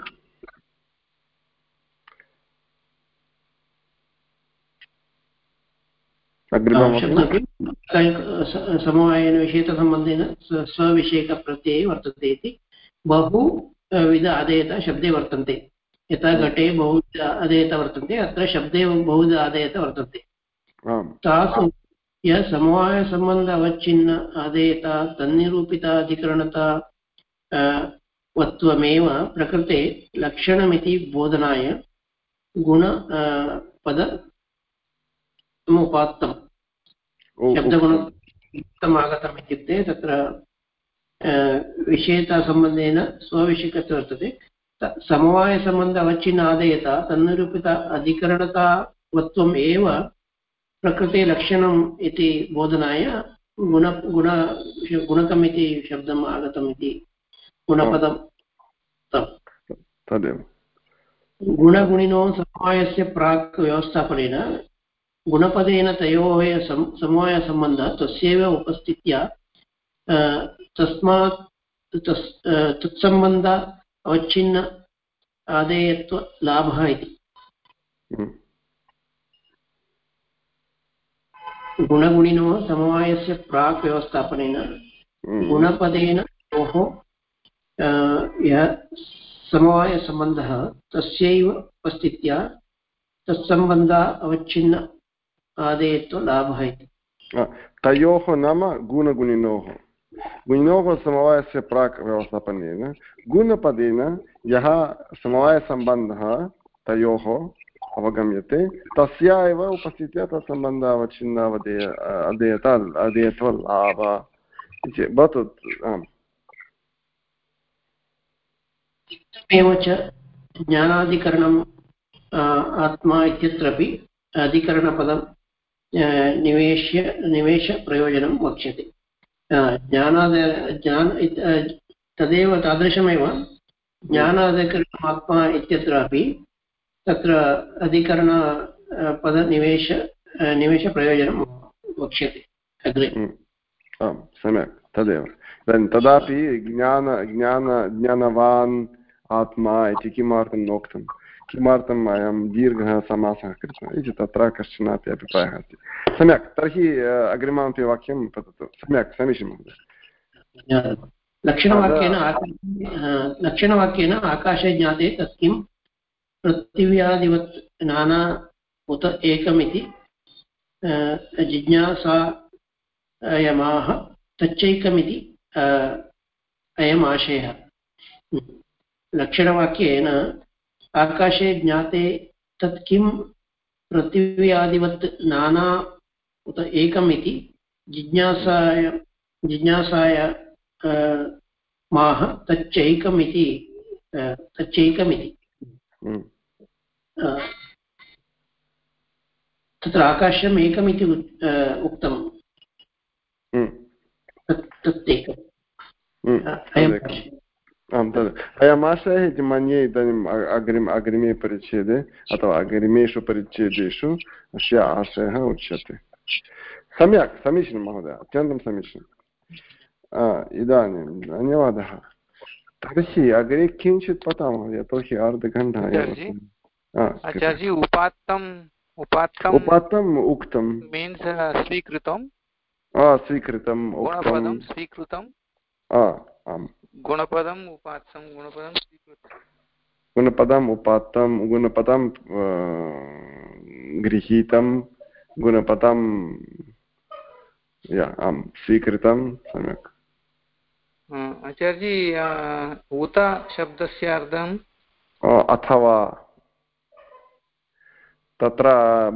समवायेन विषयतसम्बन्धेन स्वविषयकप्रत्यये वर्तते इति। बहुविध अधेयता शब्दे वर्तन्ते। यथा घटे बहुविध अधेयता वर्तन्ते अत्र शब्दे बहुविध अधेयता वर्तन्ते। तासु यः समवायसम्बन्ध अवच्छिन्न अधेयता तन्निरूपिताधिकरणता वत्वमेव प्रकृते लक्षणमिति बोधनाय गुण पदमुपात्तम् शब्दगुणम् आगतम् इत्युक्ते तत्र विषयतासम्बन्धेन स्वविषयकत्व वर्तते। समवायसम्बन्ध अवच्छिन्न आदयता तन्निरूपित अधिकरणतावत्वम् एव प्रकृते लक्षणम् इति बोधनाय गुण गुण गुणकम् इति शब्दम् आगतम् इति गुणपदं तदेव। गुणगुणिनो समवायस्य प्राक् व्यवस्थापनेन गुणपदेन तयोः समवायसम्बन्धः तस्यैव उपस्थित्या तस्मात् तस् अवच्छिन्न आदेयत्वलाभः इति हम्म। गुणगुणिनो समवायस्य प्राक् व्यवस्थापनेन हम्म। गुणपदेन तयोः यः समवायसम्बन्धः तस्यैव उपस्थित्या तत्सम्बन्धा अवच्छिन्न आदेयत्वलाभः इति तयोः नाम गुणगुणिनोः गुणिनोः समवायस्य प्राक् व्यवस्थापनेन गुणपदेन यः समवायसम्बन्धः तयोः अवगम्यते तस्या एव उपस्थित्या तत्सम्बन्धः अवच्छिन्न अवधेय अधेयता अधेयत्वलाभ इति भवतु आम् एव च ज्ञानाधिकरणम् आत्मा इत्यत्रापि अधिकरणपदं निवेश्य निवेशप्रयोजनं वक्ष्यते ज्ञानादय ज्ञान तदेव तादृशमेव ज्ञानाधिकरणम् आत्मा इत्यत्रापि तत्र अधिकरण पदनिवेश निवेशप्रयोजनं वक्ष्यते अग्रे आम् सम्यक् तदेव इदानीं तदापि ज्ञान ज्ञान ज्ञानवान् आत्मा इति किमर्थं नोक्तं किमर्थम् अयं दीर्घः समासः कृतः इति तत्र कश्चनापि अभिप्रायः अस्ति। सम्यक्, तर्हि अग्रिममपि वाक्यं पततु। सम्यक्, समीचीनं महोदय। लक्षणवाक्येन लक्षणवाक्येन आकाशे ज्ञाते तत् किं? पृथिव्यादिवत् नाना उत एकमिति। जिज्ञासायमाः तच्चैकमिति अयम् आशयः लक्षणवाक्येन आकाशे ज्ञाते तत् किं पृथिव्यादिवत् नाना उत एकम् इति जिज्ञासाय जिज्ञासाय इति तच्चैकमिति हम्म। तत्र आकाशम् एकमिति उक्तम्। हम्म। तत् एकम्। हम्म, आं तद् अयमाशयः इति मन्ये इदानीम् अग्रिम अग्रिमे परिच्छेदे अथवा अग्रिमेषु परिच्छेदेषु अस्य आशयः उच्यते सम्यक् समीचीनं महोदय अत्यन्तं समीचीनम् इदानीं धन्यवादः तर्हि अग्रे किञ्चित् पठामः यतोहि अर्धघण्टा आचार्य उपात्तम् उपात्तम् उपात्तम् उक्तं मीन्स् स्वीकृतं स्वीकृतम् गुणपदं स्वीकृतम् आम्। गुणपदम् उपात्तं गुणपदं स्वीकृतं गुणपदम् उपात्तं गुणपदं गृहीतं गुणपदं आम् स्वीकृतं सम्यक्। आचार्यजी उत शब्दस्य अर्थम् अथवा। तत्र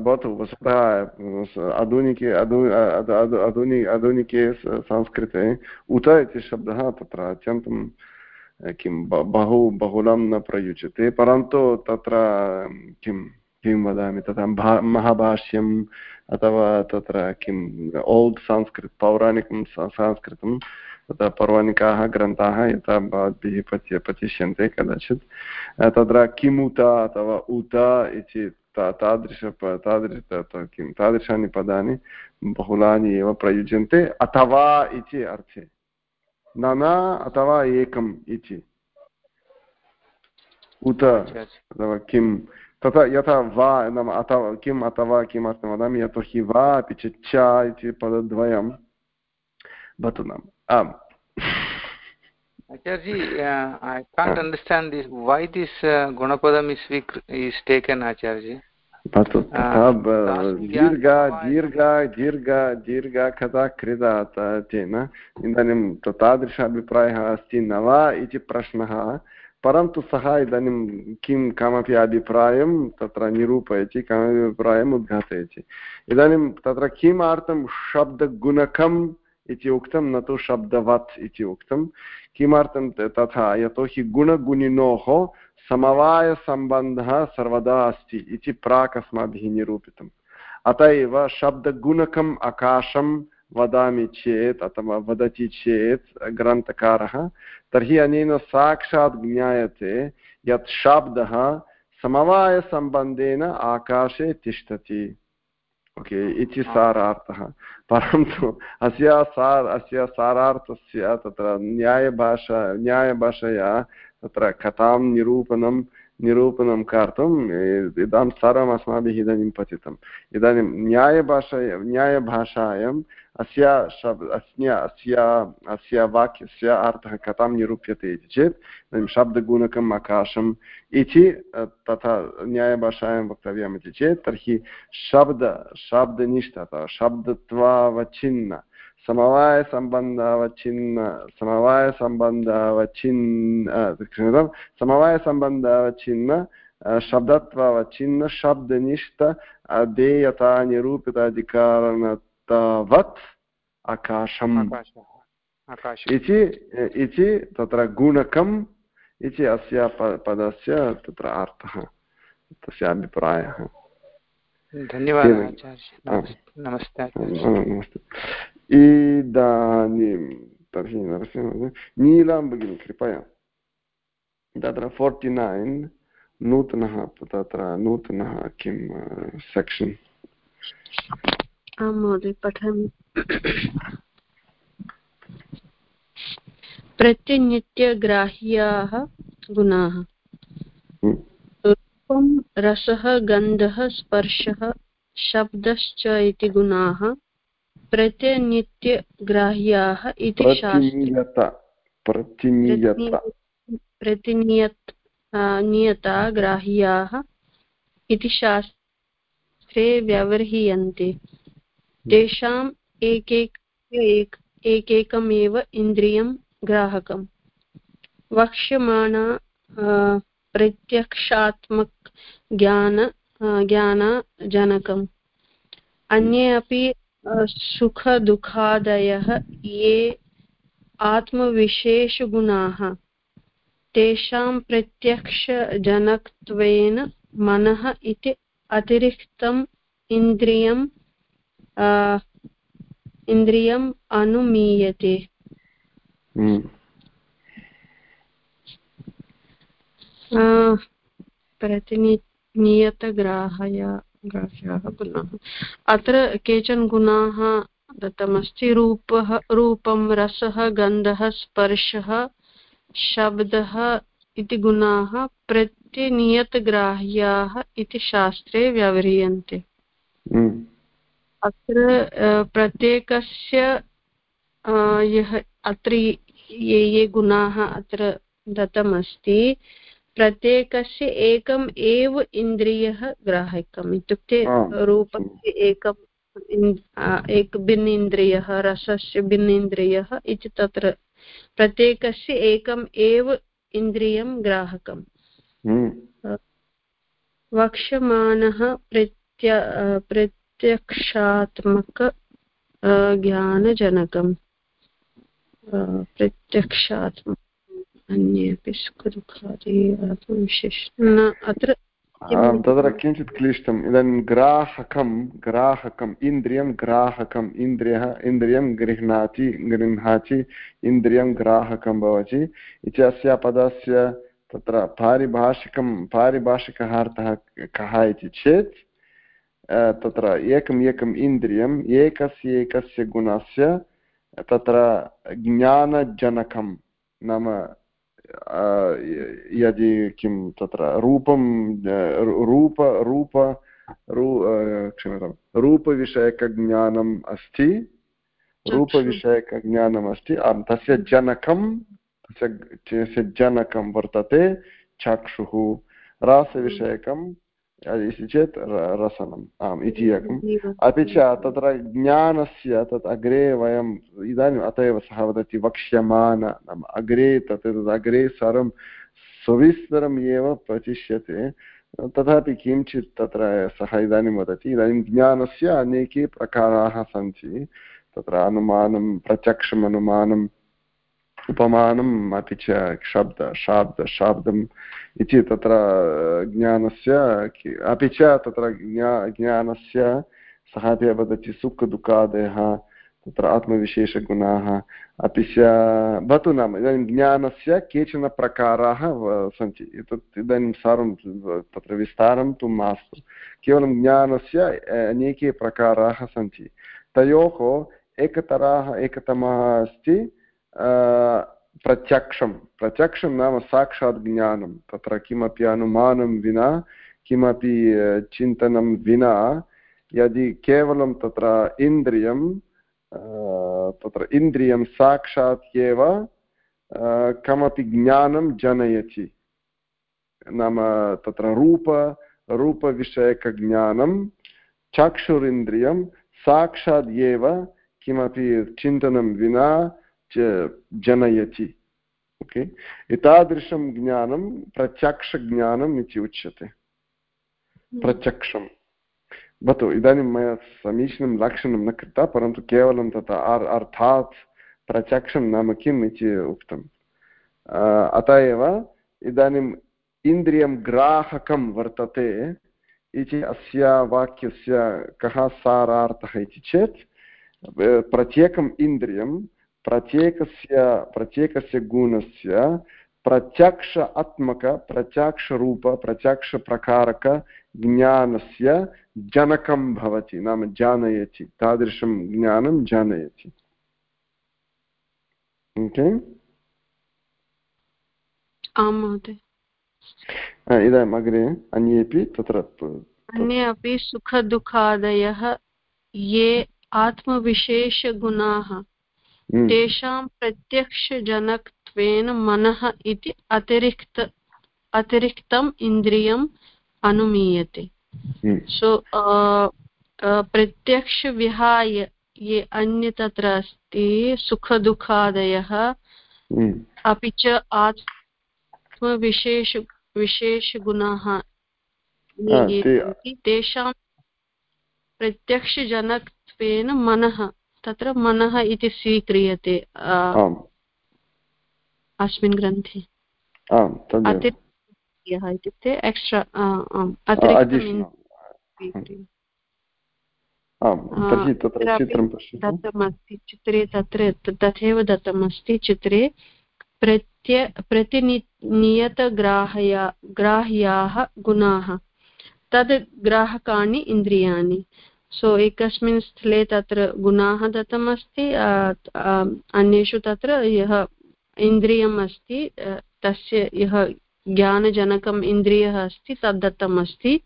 भवतु वस्तुतः आधुनिके आधुनि, आधुनिके संस्कृते उत इति शब्दः तत्र अत्यन्तं किं बहु, बहुलं न प्रयुज्यते, परन्तु तत्र किं किं वदामि, तथा महाभाष्यम् अथवा तत्र किम् ओल्ड् संस्कृत, पौराणिकं संस्कृतं तत्र पौराणिकाः ग्रन्थाः यथा भवद्भिः पच्य पठिष्यन्ते कदाचित्। तत्र किमुत अथवा उत इति तादृश तादृश किं तादृशानि पदानि बहुलानि एव प्रयुज्यन्ते अथवा इति अर्थे। न न अथवा एकम् इति। उत अथवा किं। तथा यथा वा नाम अथवा किम् अथवा किमर्थं वदामि यतोहि वा अपि च च इति पदद्वयं भवतु नाम आम्। Acharji, uh, I can't understand this. Why this uh, Gunapadam is, is taken, Acharji? भवतु तथा दीर्घा दीर्घा दीर्घा दीर्घा कथा कृता तेन इदानीं तादृश अभिप्रायः अस्ति न वा इति प्रश्नः परन्तु सः इदानीं किं कमपि अभिप्रायं तत्र निरूपयति कमपि अभिप्रायम् उद्घाटयति इदानीं तत्र किमर्थं शब्दगुणकम् इति उक्तं न तु शब्दवत् इति उक्तं किमर्थं तथा यतोहि गुणगुणिनोः समवायसम्बन्धः सर्वदा अस्ति इति प्राक् अस्माभिः निरूपितम्। अत एव शब्दगुणकम् आकाशं वदामि चेत् अथवा वदति चेत् ग्रन्थकारः, तर्हि अनेन साक्षात् ज्ञायते यत् शब्दः समवायसम्बन्धेन आकाशे तिष्ठति। ओके इति सारार्थः। परन्तु अस्य सार अस्य सारार्थस्य तत्र न्यायभाषा न्यायभाषया तत्र कथां निरूपणं निरूपणं कर्तुम् इदं सर्वम् अस्माभिः इदानीं पठितम् इदानीं न्यायभाषा न्यायभाषायाम् अस्य शब् अस्य अस्य अस्य वाक्यस्य अर्थः कथां निरूप्यते इति चेत् इदानीं शब्दगुणकम् आकाशम् इति तथा न्यायभाषायां वक्तव्यम् इति चेत् तर्हि शब्द शब्दनिष्ठ अथवा शब्दत्वावच्छिन्न समवायसम्बन्धावच्छिन्न समवायसम्बन्धावच्छिन्न समवायसम्बन्धावच्छिन्न शब्दत्वावच्छिन्न शब्दनिष्ठ अधेयता निरूपिताधिकारणतावत् आकाशम्। इति इति तत्र गुणकम् इति अस्य पदस्य तत्र अर्थः। तस्य अभिप्रायः। धन्यवादः नमस्ते इदानीं तर्हि नरसिंह नीलां भगिनि कृपया। तत्र फोर्टि नैन् नूतनः तत्र नूतनः किं सेक्षन् आं महोदय पठामि प्रतिनित्यग्राह्याः गुणाः। रूपं रसः गन्धः स्पर्शः शब्दश्च इति गुणाः। प्रत्यनित्यग्राह्याः इति प्रतिनियत नियता ग्राह्याः इति शास्त्रे व्यवह्रियन्ते। तेषाम् एकैक एक एकैकमेव इन्द्रियं ग्राहकम्। वक्ष्यमाणा प्रत्यक्षात्मक ज्ञान ज्ञानजनकम्। अन्ये अपि सुखदुःखादयः ये आत्मविशेषगुणाः। तेषां प्रत्यक्षजनकत्वेन मनः इति अतिरिक्तम् इन्द्रियम् इन्द्रियम् अनुमीयते हम्म। प्रतिनियतग्राहया ग्राह्याः गुणाः अत्र केचन गुणाः दत्तमस्ति रूपः रूपं रसः गन्धः स्पर्शः शब्दः इति गुणाः प्रत्यनियतग्राह्याः इति शास्त्रे व्यवह्रियन्ते हम्म। अत्र प्रत्येकस्य यः अत्र ये ये गुणाः अत्र दत्तमस्ति प्रत्येकस्य एकम् एव इन्द्रियः ग्राहकम्। इत्युक्ते रूपस्य एकम् एक भिन्न इन्द्रियः रसस्य भिन्न इन्द्रियः इति तत्र प्रत्येकस्य एकम् एव इन्द्रियं ग्राहकम्। हम्म। वक्ष्यमाणः प्रत्य प्रत्यक्षात्मक ज्ञानजनकम्। प्रत्यक्षात्मक अन्येपि सुखदुःखादि अत्र तत्र किञ्चित् क्लिष्टम्। इदानीं ग्राहकं, ग्राहकम्, इन्द्रियं ग्राहकम्, इन्द्रियः, इन्द्रियं गृह्णाति गृह्णाति, इन्द्रियं ग्राहकं भवति। इति अस्य पदस्य तत्र पारिभाषिकं पारिभाषिकः अर्थः कः इति चेत् तत्र एकम् एकम् इन्द्रियम् एकस्य एकस्य गुणस्य तत्र ज्ञानजनकं नाम यदि किं तत्र रूपं रूप रूप रू क्षम्यतां रूपविषयकज्ञानम् अस्ति रूपविषयकज्ञानम् अस्ति तस्य जनकं तस्य जनकं वर्तते चक्षुः रासविषयकं चेत् रसनम् आम् इति एकम् अपि च तत्र ज्ञानस्य तत् अग्रे वयम् इदानीम् अत एव सः वदति वक्ष्यमान नाम अग्रे तत् अग्रे सर्वं सविस्तरम् एव प्रचिष्यते तथापि किञ्चित् तत्र सः इदानीं वदति इदानीं ज्ञानस्य अनेके प्रकाराः सन्ति तत्र अनुमानं प्रत्यक्षम् अनुमानम् उपमानम्, अपि च शब्द शाब्द, शाब्दम् इति तत्र ज्ञानस्य अपि च तत्र ज्ञा, ज्ञानस्य, सः अपि वदति सुखदुःखादयः तत्र आत्मविशेषगुणाः, अपि च, भवतु नाम, इदानीं ज्ञानस्य केचन प्रकाराः सन्ति। एतत् इदानीं सर्वं तत्र विस्तारं तु मास्तु। केवलं ज्ञानस्य अनेके प्रकाराः सन्ति। तयोः एकतराः, एकतमः अस्ति। प्रत्यक्षं। प्रत्यक्षं नाम साक्षात् ज्ञानं। तत्र किमपि अनुमानं विना, किमपि चिन्तनं विना, यदि केवलं तत्र इन्द्रियं तत्र इन्द्रियं साक्षात् एव कमपि ज्ञानं जनयति। नाम तत्र रूप, रूपविषयकज्ञानं, चक्षुरिन्द्रियं साक्षात् एव, किमपि चिन्तनं विना जनयति ओके? एतादृशं ज्ञानं प्रत्यक्षज्ञानम् इति उच्यते। हम्म। प्रत्यक्षं। भवतु इदानीं मया समीचीनं लक्षणं न कृता परन्तु केवलं तत् अर्थात् प्रत्यक्षं नाम किम् इति उक्तम्। अत एव इदानीम् इन्द्रियं ग्राहकं वर्तते इति अस्य वाक्यस्य कः सारार्थः इति चेत् प्रत्येकम् इन्द्रियं प्रत्येकस्य प्रत्येकस्य गुणस्य प्रत्यक्ष आत्मक प्रत्यक्षरूप प्रत्यक्षप्रकारक ज्ञानस्य जनकं भवति नाम जानयति तादृशं ज्ञानं जानयति। ओके? इदानीम् अग्रे अन्येपि तत्र अन्ये अपि सुखदुःखादयः ये आत्मविशेषगुणाः। तेषां प्रत्यक्षजनकत्वेन मनः इति अतिरिक्त अतिरिक्तम् इन्द्रियम् अनुमीयते सो हम्म। प्रत्यक्षविहाय ये अन्य तत्र अस्ति सुखदुःखादयः हम्म। अपि च आत्मविशेष विशेषगुणाः तेषां प्रत्यक्षजनकत्वेन मनः तत्र मनः इति स्वीक्रियते अस्मिन् ग्रन्थे। इत्युक्ते एक्स्ट्रा दत्तमस्ति चित्रे तत्र तथैव दत्तमस्ति चित्रे प्रत्य प्रतिनियतग्राहया ग्राह्याः गुणाः तद् ग्राहकाणि इन्द्रियाणि। सो एकस्मिन् स्थले तत्र गुणाः दत्तमस्ति अन्येषु तत्र यः इन्द्रियम् अस्ति तस्य यः ज्ञानजनकम् इन्द्रियः अस्ति, तद् दत्तमस्ति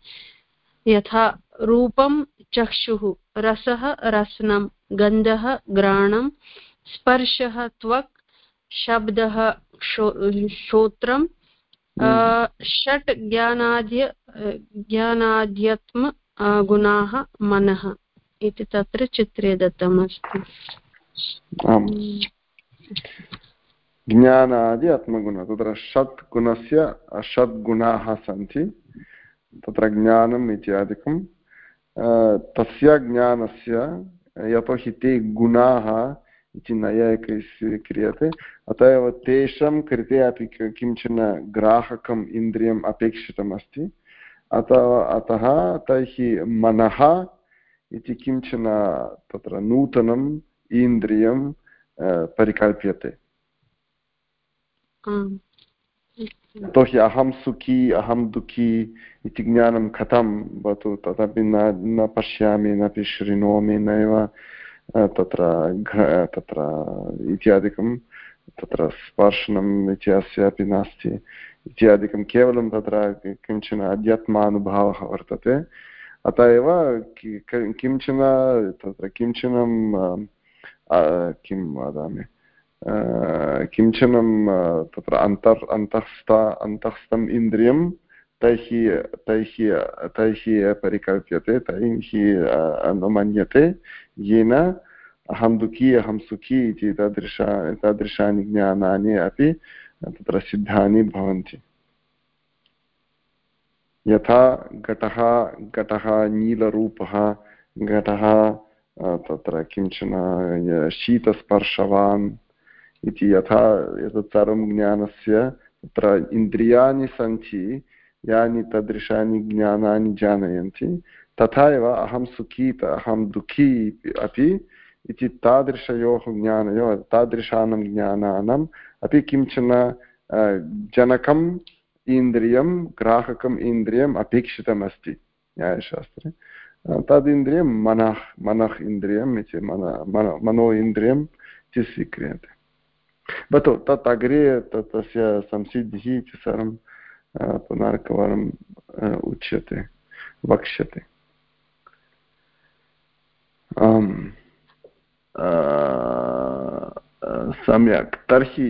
यथा रूपं चक्षुः, रसः रसनं, गन्धः घ्राणं स्पर्शः त्वक्, शब्दः श्रोत्रं। षट् ज्ञानाद्य, ज्ञानाद्यत्म गुणाः मनः इति तत्र चित्रे दत्तमस्ति। ज्ञानादि आत्मगुणः। तत्र षट् गुणस्य षट् गुणाः सन्ति। तत्र ज्ञानम् इत्यादिकं तस्य ज्ञानस्य यतोहि ते गुणाः इति नैयायिकैः स्वीक्रियते अत एव तेषां कृते अपि किंचन ग्राहकम्, इन्द्रियम् अपेक्षितमस्ति। अत अतः तैः मनः इति किंचन तत्र नूतनम् इन्द्रियं परिकल्प्यते यतोहि अहं सुखी अहं दुःखी इति ज्ञानं कथं भवतु तदपि न न पश्यामि न शृणोमि नैव तत्र तत्र इत्यादिकं तत्र स्पर्शनम् इत्यस्य अपि नास्ति इत्यादिकं केवलं तत्र किंचन अध्यात्मानुभावः वर्तते। अत एव किंचन तत्र किंचन किं वदामि किंचन तत्र अन्तर्, अन्तःस्थ, अन्तःस्थम् इन्द्रियं तैः तैः तैः परिकल्प्यते, तैः अनुमन्यते। येन अहं दुःखी, अहं सुखी इति तादृश, तादृशानि ज्ञानानि अपि तत्र सिद्धानि भवन्ति। यथा घटः घटः नीलरूपः, घटः तत्र किंचन शीतस्पर्शवान् इति यथा एतत् सर्वं ज्ञानस्य तत्र इन्द्रियाणि सन्ति, यानि तादृशानि ज्ञानानि जानयन्ति, तथा एव अहं सुखी, अहं दुःखी अपि इति तादृशयोः ज्ञानयोः तादृशानां ज्ञानानाम् अपि किंचन जनकम् इन्द्रियं, ग्राहकम् इन्द्रियम् अपेक्षितमस्ति न्यायशास्त्रे। तदिन्द्रियं मनः मनः इन्द्रियम् इति मन मनो इन्द्रियम् इति स्वीक्रियते। भवतु तत् अग्रे तस्य संसिद्धिः इति सर्वं पुनरेकवारम् उच्यते, वक्ष्यते। आम्। सम्यक् तर्हि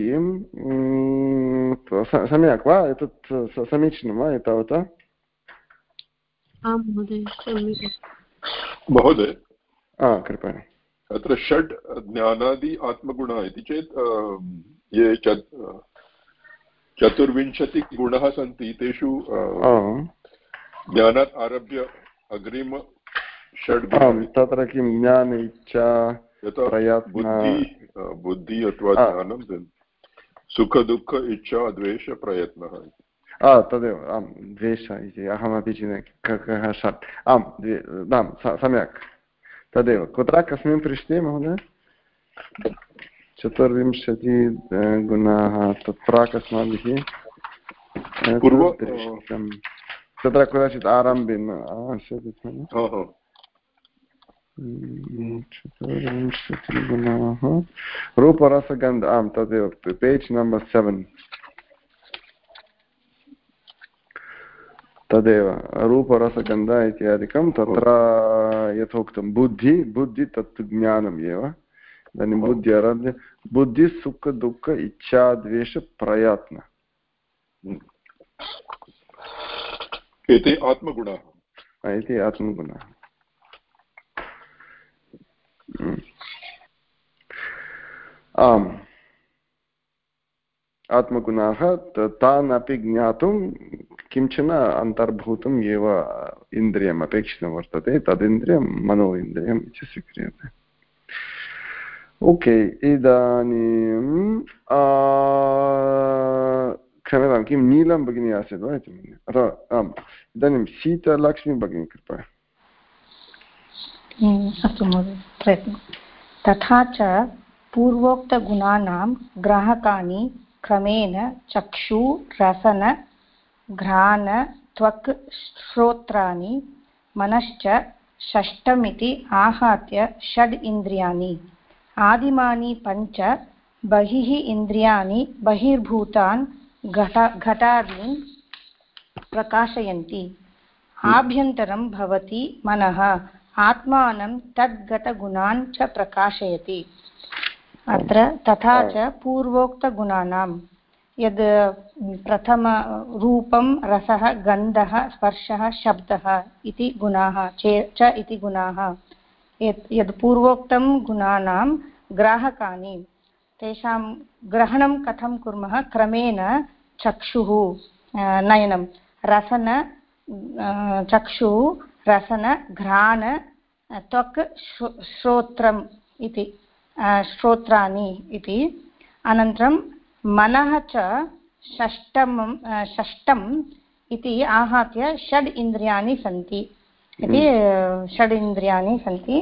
सम्यक् वा एतत् समीचीनं वा एतावता महोदय कृपया अत्र षड् ज्ञानादि आत्मगुणः इति चेत् ये चतुर्विंशतिगुणः सन्ति तेषु ज्ञानात् आरभ्य अग्रिम षड् तत्र किं ज्ञान इच्छा बुद्धि अथवा ज्ञानं सुखदुःख इच्छा द्वेष प्रयत्नः तदेव आं द्वेष इति अहमपि चिन्तयामि कः षट् आम् आं सम्यक्। तदेव कुत्र कस्मिन् पृष्ठे महोदय? चतुर्विंशति गुणाः तत्र अस्माभिः तत्र कदाचित् आरम्भेन आसीत् चतुर्विंशतिगुणाः रूपरसगन्ध आं तदेव पेज् नम्बर् सेवेन् तदेव रूपरसगन्ध इत्यादिकं तत्र यथोक्तं बुद्धि बुद्धि तत्तु ज्ञानम् एव इदानीं बुद्धि आरभ्य बुद्धि सुख दुःख इच्छा द्वेष प्रयत्न एते आत्मगुणाः इति आत्मगुणाः आम् आत्मगुणाः तान् अपि ज्ञातुं किंचन अन्तर्भूतम् एव इन्द्रियम् अपेक्षितं वर्तते तदिन्द्रियं मनो इन्द्रियम् इति स्वीक्रियते ओके इदानीं क्षम्यतां किं नीलं भगिनी आसीत् वा इति मन्ये अथवा आम् इदानीं शीतलक्ष्मी भगिनी कृपया अस्तु महोदय प्रयत्नं तथा च पूर्वोक्तगुणानां ग्राहकानि क्रमेण चक्षु, रसन, घ्राण, त्वक् श्रोत्राणि, मनश्च षष्ठमिति आहत्य षड् इन्द्रियाणि, आदिमानि पञ्च, बहिः इन्द्रियाणि बहिर्भूतान् घट, घटादीन् प्रकाशयन्ति। आभ्यन्तरं भवति मनः। आत्मानं तद्गतगुणान् च प्रकाशयति। अत्र तथा च पूर्वोक्तगुणानां यद् प्रथमरूपं रसः गन्धः स्पर्शः शब्दः इति गुणाः चे च इति गुणाः। यत् यद् पूर्वोक्तं गुणानां ग्राहकानि तेषां ग्रहणं कथं कुर्मः क्रमेण चक्षुः नयनं। रसन चक्षुः रसन घ्राण त्वक् श्रोत्रम् इति श्रोत्राणि इति। अनन्तरं मनः च षष्टमं षष्टम् इति आहत्य षड् इन्द्रियाणि सन्ति इति षड् इन्द्रियाणि सन्ति।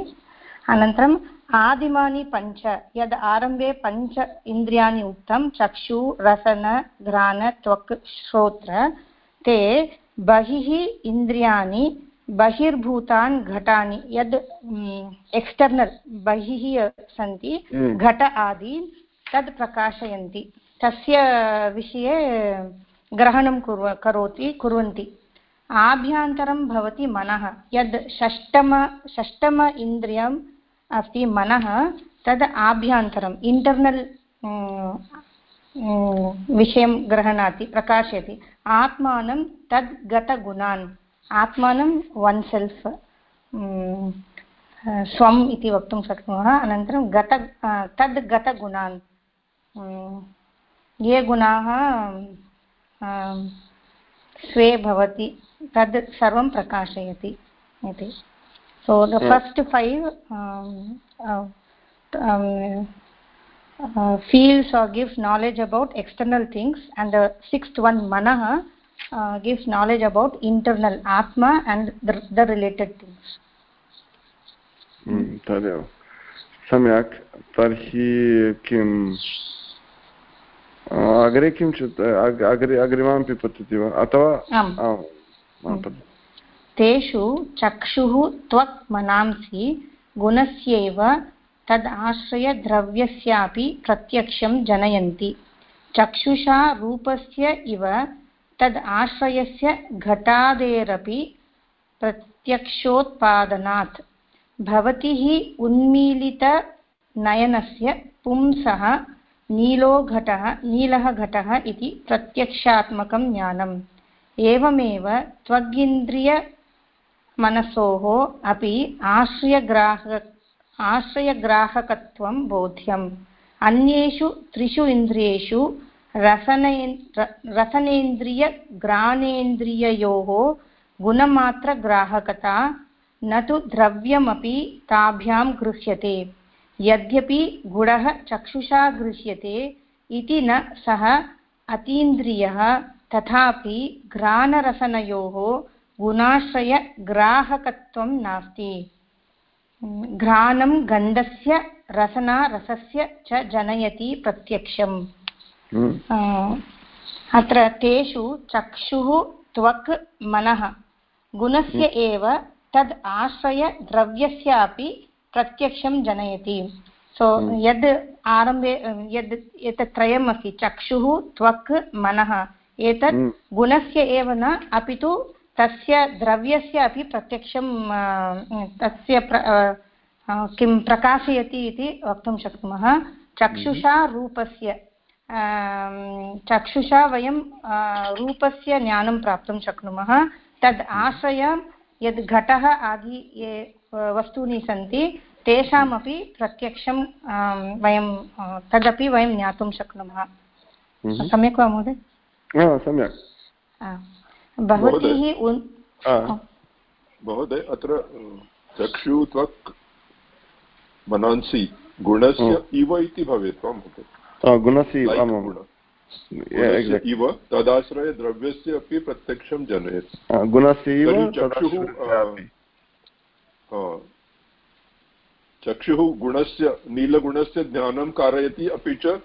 अनन्तरम् आदिमानि पञ्च यद् आरम्भे पञ्च इन्द्रियाणि उक्तं चक्षु रसन घ्राण त्वक् श्रोत्र ते बहिः इन्द्रियाणि बहिर्भूतान् घटानि यद् एक्स्टर्नल् बहिः सन्ति घट आदि तद् प्रकाशयन्ति। तस्य विषये ग्रहणं कुर्व करोति कुर्वन्ति। आभ्यन्तरं भवति मनः। यद् षष्टम षष्टम इन्द्रियम् अस्ति मनः तद् आभ्यन्तरम् इण्टर्नल् विषयं गृह्णाति प्रकाशयति। आत्मानं तद् गतगुणान्। आत्मा वन सेल्फ् स्व इति वक्तुं शक्नुमः। गत तद् ये गुणा स्वे भवति तद् सर्वं प्रकाशयति इति। So the first five feels are gives knowledge about external things and the sixth one मनः uh, gives knowledge about internal atma and the, the related things. तदेव सम्यक् तर्हि किम् अग्रे किञ्चित् अग्रे अग्रिमामपि पतति वा अथवा तेषु चक्षुः त्वक् मनांसि गुणस्यैव तद् आश्रयद्रव्यस्यापि प्रत्यक्षं जनयन्ति चक्षुषा रूपस्य इव तद् आश्रयस्य घटादेरपि प्रत्यक्षोत्पादनात्। भवति हि उन्मीलितनयनस्य पुंसः नीलो घटः नीलः घटः इति प्रत्यक्षात्मकं ज्ञानम्। एवमेव त्वगिन्द्रियमनसोः अपि आश्रयग्राह आश्रयग्राहकत्वं बोध्यम्। अन्येषु त्रिषु इन्द्रियेषु रसनेन्द्रियघ्राणेन्द्रिययोः गुणमात्रग्राहकता न तु द्रव्यमपि ताभ्यां गृह्यते, यद्यपि गुणः चक्षुषा गृह्यते इति न सः अतीन्द्रियः, तथापि घ्राणरसनयोः गुणाश्रयग्राहकत्वं नास्ति घ्राणं गन्धस्य, रसना रसस्य च जनयति प्रत्यक्षम्। अत्र तेषु चक्षुः त्वक् मनः। गुणस्य हम्म। एव तद् आश्रयद्रव्यस्य अपि प्रत्यक्षं जनयति। सो हम्म। यद् आरम्भे यद् एतत् त्रयम् अस्ति चक्षुः त्वक् मनः। एतत् गुणस्य एव न अपि तु तस्य द्रव्यस्य अपि प्रत्यक्षं तस्य किं प्रकाशयति इति वक्तुं शक्नुमः। चक्षुषा रूपस्य चक्षुषा वयं रूपस्य ज्ञानं प्राप्तुं शक्नुमः। तद् आश्रयं यद् घटः आदि ये वस्तूनि सन्ति तेषामपि प्रत्यक्षं वयं तदपि वयं ज्ञातुं शक्नुमः। हम्म। सम्यक् वा महोदय? सम्यक्। भवतीः महोदय अत्र चक्षु त्वक् मनांसि गुणस्य इव इति भवेत् वा महोदय? गुणस्य इव तदाश्रय द्रव्यस्य अपि प्रत्यक्षं जनयति गुणस्य चक्षुः चक्षुः गुणस्य नीलगुणस्य ज्ञानं कारयति अपि च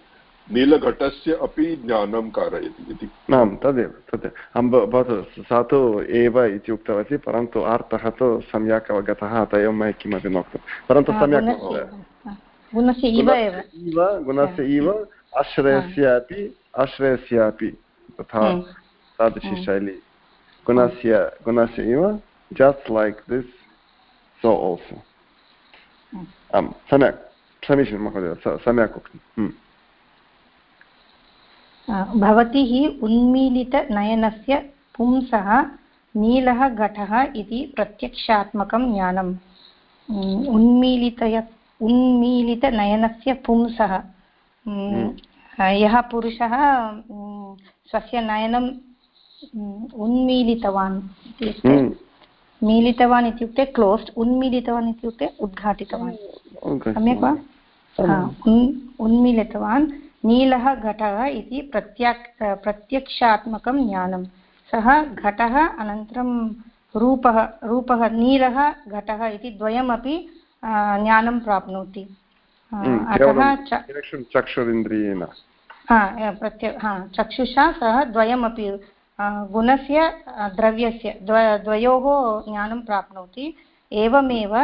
नीलघटस्य अपि ज्ञानं कारयति इति आम् तदेव तदेव अहं भवतु सा तु एव इति उक्तवती परन्तु अर्थः तु सम्यक् अवगतः अतः एव मया किमपि न उक्तं परन्तु सम्यक् इव गुणस्य इव आश्रयस्य अपि आश्रयस्य अपि तथा। तादृशी। शैली गुणस्य गुणस्य इव just like this so also आम् सम्यक् समीचीनं महोदय सम्यक् उक्तं। भवतीः उन्मीलितनयनस्य पुंसः नीलः घटः इति प्रत्यक्षात्मकं ज्ञानम्। उन्मीलितय उन्मीलितनयनस्य पुंसः। यः पुरुषः स्वस्य नयनं उन्मीलितवान् इत्युक्ते मीलितवान् इत्युक्ते क्लोस्ड् उन्मीलितवान् इत्युक्ते उद्घाटितवान्। सम्यक् वा? उन्मीलितवान्। नीलः घटः इति प्रत्याक् प्रत्यक्षात्मकं ज्ञानं। सः घटः अनन्तरं रूपः रूपः नीलः घटः इति द्वयमपि ज्ञानं प्राप्नोति अतः चक्षुरिन्द्रियेण प्रत्य चक्षुषा सः द्वयमपि गुणस्य द्रव्यस्य द्व द्वयोः ज्ञानं प्राप्नोति एवमेव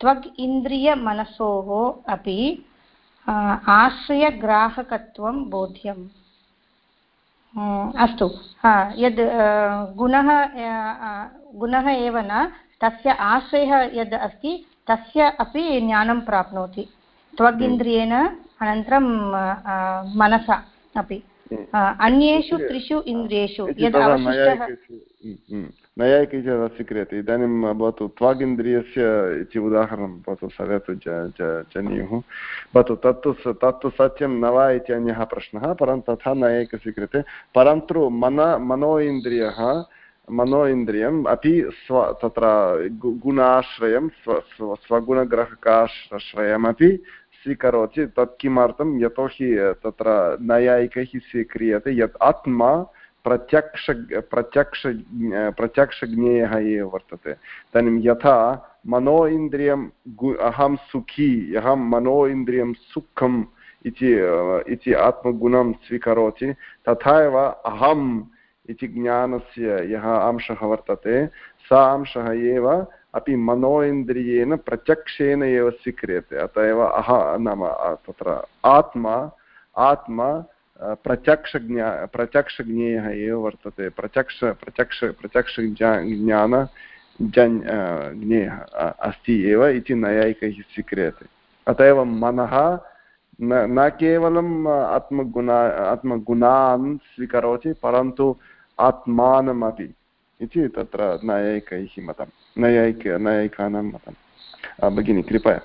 त्वग् इन्द्रियमनसोः अपि आश्रयग्राहकत्वं बोध्यम् अस्तु यद् गुणः गुणः एव न तस्य आश्रयः यद् अस्ति तस्य अपि ज्ञानं प्राप्नोति त्वगिन्द्रियेण अनन्तरं मनसा अपि। अन्येषु त्रिषु इन्द्रियेषु यद् अवशिष्टः नैयायिक स्वीक्रियते। इदानीं भवतु त्वागिन्द्रियस्य इति उदाहरणं भवतु सर्वे तु जानीयुः। भवतु तत्तु तत्तु सत्यं न वा इति अन्यः प्रश्नः परन्तु तथा नैयायिक स्वीक्रियते। परन्तु मन मनो इन्द्रियः मनो इन्द्रियम् अपि स्व तत्र गुणाश्रयं स्व स्वगुणग्राहकाश्रयमपि स्वीकरोति तत् किमर्थं यतोहि तत्र नैयायिकैः स्वीक्रियते यत् आत्मा प्रत्यक्ष प्रत्यक्ष प्रत्यक्षज्ञेयः एव वर्तते इदानीं यथा मनो इन्द्रियं अहं सुखी अहं मनो इन्द्रियं सुखम् इति इति आत्मगुणं स्वीकरोति तथा एव अहम् इति ज्ञानस्य यः अंशः वर्तते, स अंशः एव अपि मनो इन्द्रियेण प्रत्यक्षेन एव स्वीक्रियते। अत एव अह नाम तत्र आत्मा आत्मा प्रत्यक्षज्ञा, प्रत्यक्षज्ञेयः एव वर्तते। प्रत्यक्ष प्रत्यक्ष प्रत्यक्ष ज्ञान, जन् ज्ञेयः अस्ति एव इति नैयायिकैः स्वीक्रियते। अत एव मनः न न केवलम् आत्मगुणा आत्मगुणान् स्वीकरोति परन्तु आत्मानमपि इति तत्र नैयायिकैः मतं नैयायिक नैयायिकानां मतं। भगिनि कृपया।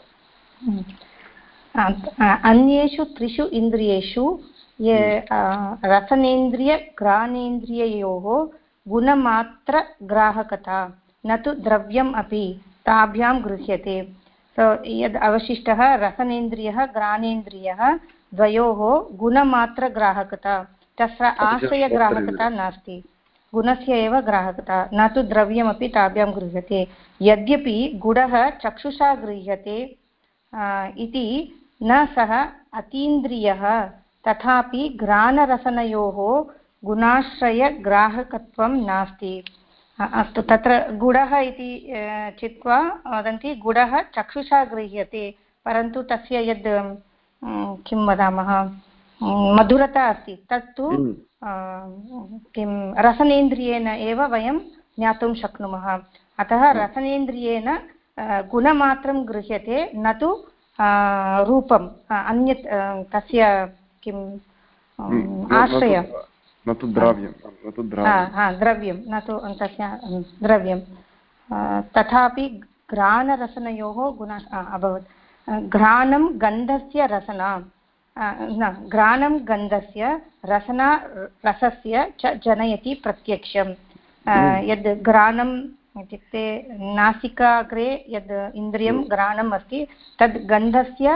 अन्येषु त्रिषु इन्द्रियेषु ये। रसनेन्द्रियघ्राणेन्द्रिययोः गुणमात्रग्राहकता न तु द्रव्यम् अपि ताभ्यां गृह्यते। सो यद् अवशिष्टः रसनेन्द्रियः घ्राणेन्द्रियः द्वयोः गुणमात्रग्राहकता तत्र आश्रयग्राहकता नास्ति गुणस्य एव ग्राहकता न तु द्रव्यमपि ताभ्यां गृह्यते यद्यपि गुडः चक्षुषा गृह्यते इति न सः अतीन्द्रियः तथापि घ्राणरसनयोः गुणाश्रयग्राहकत्वं नास्ति अस्तु तत्र गुडः इति चित्वा वदन्ति गुडः चक्षुषा गृह्यते परन्तु तस्य यद् किं वदामः मधुरता अस्ति तत्तु। किं रसनेन्द्रियेण एव वयं ज्ञातुं शक्नुमः अतः। रसनेन्द्रियेण गुणमात्रं गृह्यते न तु रूपम् अन्यत् तस्य किम्। आश्रय न तु द्रव्यं द्रव्यं न तु तस्य द्रव्यं तथापि घ्राणरसनयोः गुण अभवत् घ्राणं गन्धस्य रसना न घ्राणं गन्धस्य रसना रसस्य च जनयति प्रत्यक्षं। यद् घ्राणम् इत्युक्ते नासिकाग्रे यद् इन्द्रियं। घ्राणम् अस्ति तद् गन्धस्य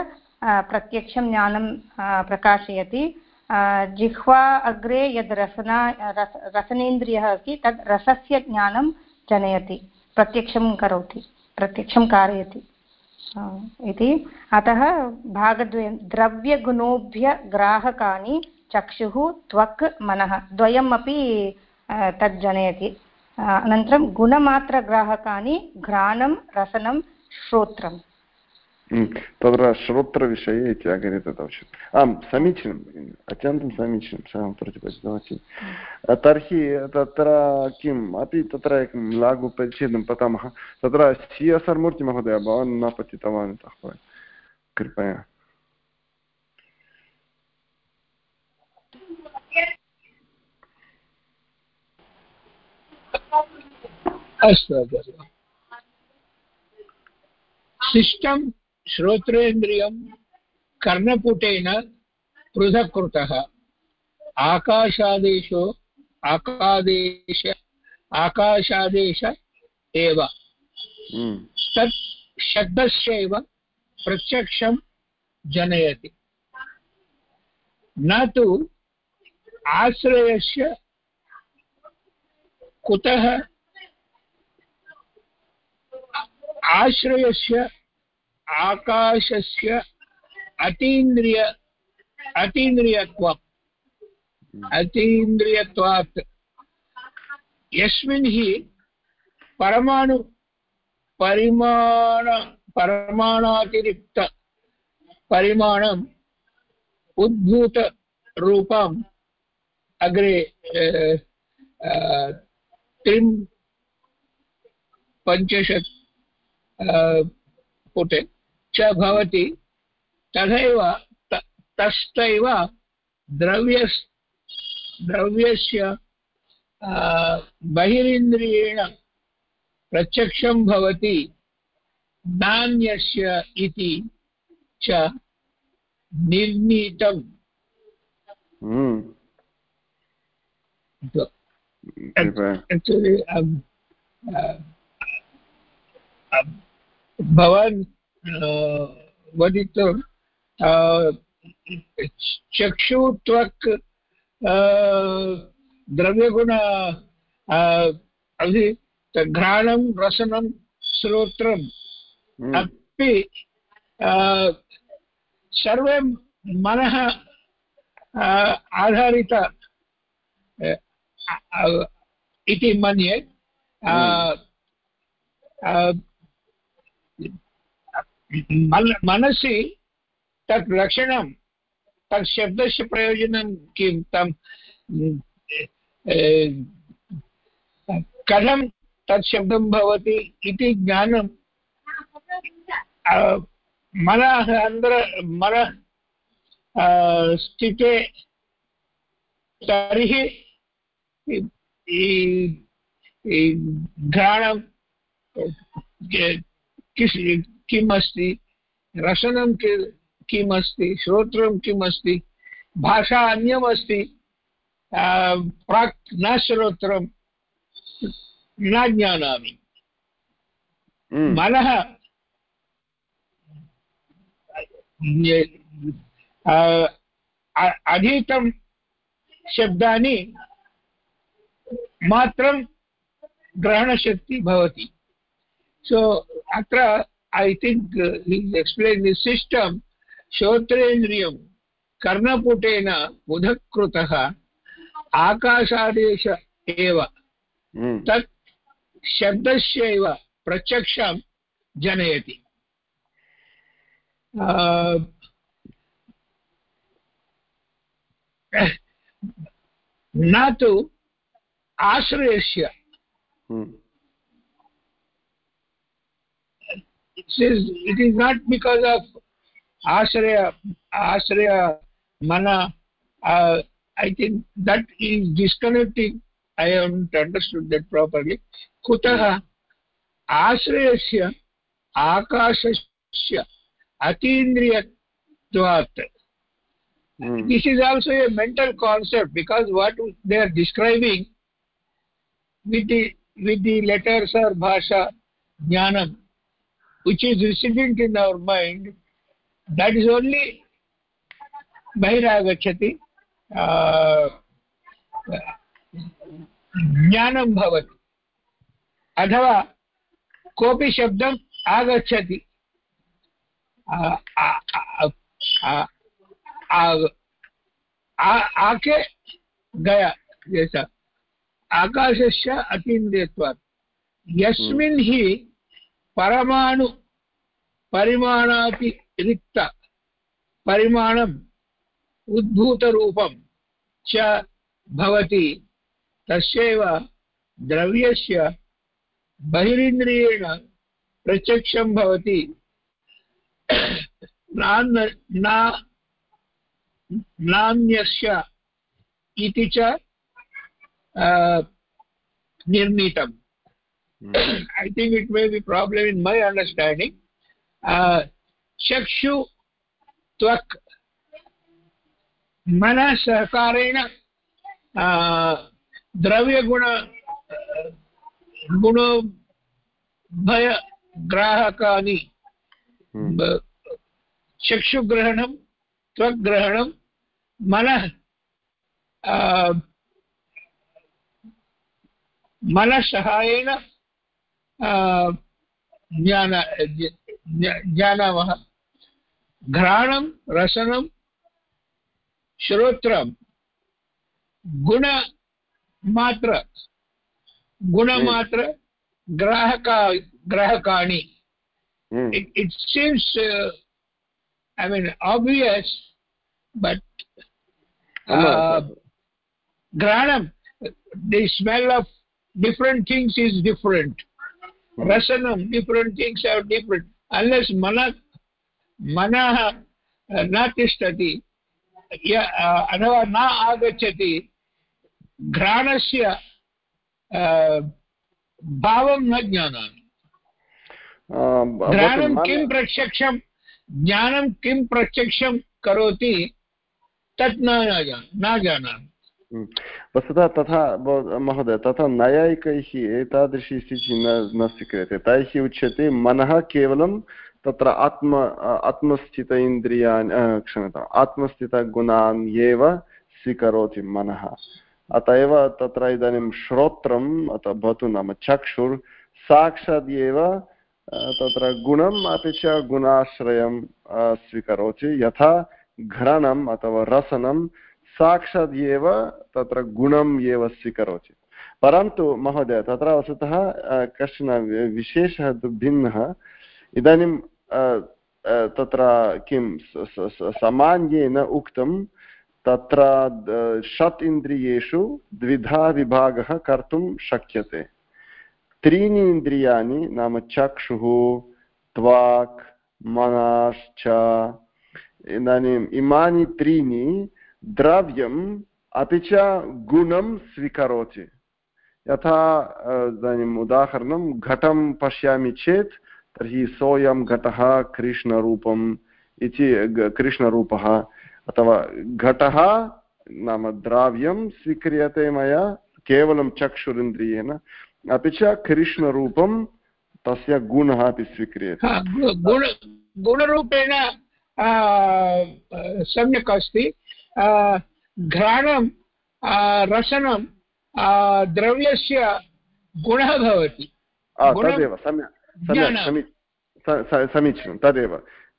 प्रत्यक्षं ज्ञानं प्रकाशयति जिह्वा अग्रे यद् रसना, रस, रसनेन्द्रियः अस्ति, तद् रसस्य ज्ञानं जनयति, प्रत्यक्षं करोति, प्रत्यक्षं कारयति। इति। अतः भागद्वयं द्रव्यगुणोभ्यग्राहकानि चक्षुः, त्वक्, मनः, द्वयमपि तद् जनयति। अनन्तरं गुणमात्रग्राहकानि, घ्राणं, रसनं, श्रोत्रम्। तत्र श्रोत्रविषये इत्यागरे तत् आवश्यकम् आं समीचीनं भगिनि अत्यन्तं समीचीनं सः प्रतिपादितमस्ति तर्हि तत्र किम् अपि तत्र एकं लघुपरिच्छेदं पठामः तत्र सि एस् आर् मूर्तिमहोदय भवान् न पठितवान् इतः कृपया अस्तु सिस्टम् श्रोत्रेन्द्रियं कर्णपुटेन पृथक् कृतः आकाशादेशो आकादेश आकाशादेश एव। हम्म। तत् शब्दस्यैव प्रत्यक्षं जनयति। न तु आश्रयस्य कुतः आश्रयस्य आकाशस्य अतीन्द्रिय अतीन्द्रियत्वम्। अतीन्द्रियत्वात्। यस्मिन् हि परमाणु परिमाण परमाणातिरिक्त परिमाणम् उद्भूतरूपम् अग्रे त्रिं पञ्चशत् पुटे। च भवति तथैव तस्थैव द्रव्य द्रव्यस्य बहिरिन्द्रियेण प्रत्यक्षं भवति नान्यस्य इति च निर्णीतम् actually um, uh, um, भवान् वदितुं चक्षुत्वक् द्रव्यगुण घ्राणं रसनं श्रोत्रम् हम्म। अपि सर्वे मनः आधारित इति मन्ये हम्म। मनसि तत् लक्षणं, तत् शब्दस्य प्रयोजनं किं, तं कथं तत् शब्दं भवति इति ज्ञानं मनः अंदर मनः स्थिते तर्हि घ्राणं किम् अस्ति रसनं किम् अस्ति श्रोत्रं किम् अस्ति भाषा अन्यमस्ति? प्राक् न श्रोत्रं न जानामि हम्म। मनः अधीतं शब्दानि मात्रं ग्रहणशक्ति भवति। सो अत्र I think explain this system श्रोत्रेन्द्रियं कर्णपुटेन पृथक् कृतः आकाशादेश एव हम्म। तत् शब्दस्यैव प्रत्यक्षं जनयति न तु आश्रयस्य says it is not because of ashraya, ashraya, mana. Uh, I think that is disconnecting. I haven't understood that properly. Kutaha ashrayasya akashasya atindriyatvat. Mm. This is also a mental concept because what they are describing with the with the letters or bhasha jnanam which is resident in our mind that is only बहिरागच्छति ज्ञानं भवति अथवा कोऽपि शब्दम् आगच्छति आके गया जैसा आकाशस्य अतीन्द्रियत्वात् यस्मिन् हि परमाणु परिमाणातिरिक्त परिमाणम् उद्भूतरूपं च भवति। तस्यैव द्रव्यस्य बहिरिन्द्रियेण प्रत्यक्षं भवति। नान्यस्य इति च निर्मितम् I think it may be problem in my understanding. Uh, चक्षु त्वक् मनसहकारेण द्रव्यगुण गुणोभयग्राहकानि चक्षुग्रहणं त्वग्ग्रहणं मनः मनसहायेन जानामः घ्राणं रसनं श्रोत्रं। गुणमात्र गुणमात्र hmm. ग्राहका ग्राहकाणि। It seems I mean obvious but घ्राणं the smell of different things is different rasanam different things are different unless mana मनः न तिष्ठति अथवा न आगच्छति घ्राणस्य भावं न जानामि घ्राणं किं प्रत्यक्षं ज्ञानं किं प्रत्यक्षं करोति तत् न जानामि। वस्तुतः तथा महोदय तथा नैयायिकैः एतादृशी स्थितिः न न स्वीक्रियते तैः उच्यते मनः केवलं तत्र आत्म आत्मस्थित इन्द्रियाणि क्षम्यताम् आत्मस्थितगुणान् एव स्वीकरोति मनः अत एव तत्र इदानीं श्रोत्रम् अथवा भवतु नाम चक्षुर् साक्षात् एव तत्र गुणम् अपि च गुणाश्रयं स्वीकरोति यथा घ्रणम् अथवा रसनं साक्षात् एव तत्र गुणम् एव स्वीकरोति। परन्तु, महोदय, तत्र वस्तुतः कश्चन विशेषः भिन्नः। इदानीं तत्र किं सामान्येन उक्तं, तत्र षट् इन्द्रियेषु द्विधा विभागः कर्तुं शक्यते। त्रीणि इन्द्रियाणि, नाम चक्षुः, त्वाक्, मनश्च, इदानीम् इमानि त्रीणि द्रव्यम् अपि च गुणं स्वीकरोति। यथा इदानीम् उदाहरणं, घटं पश्यामि चेत्, तर्हि सोऽयं घटः कृष्णरूपम् इति कृष्णरूपः। अथवा घटः नाम द्राव्यं स्वीक्रियते मया, केवलं चक्षुरिन्द्रियेण, अपि च कृष्णरूपं तस्य गुणः अपि स्वीक्रियते। गुणरूपेण सम्यक् अस्ति। घ्राणं रसनं द्रव्यस्य गुणः भवति। तदेव सम्यक् समीचीनं तदेव।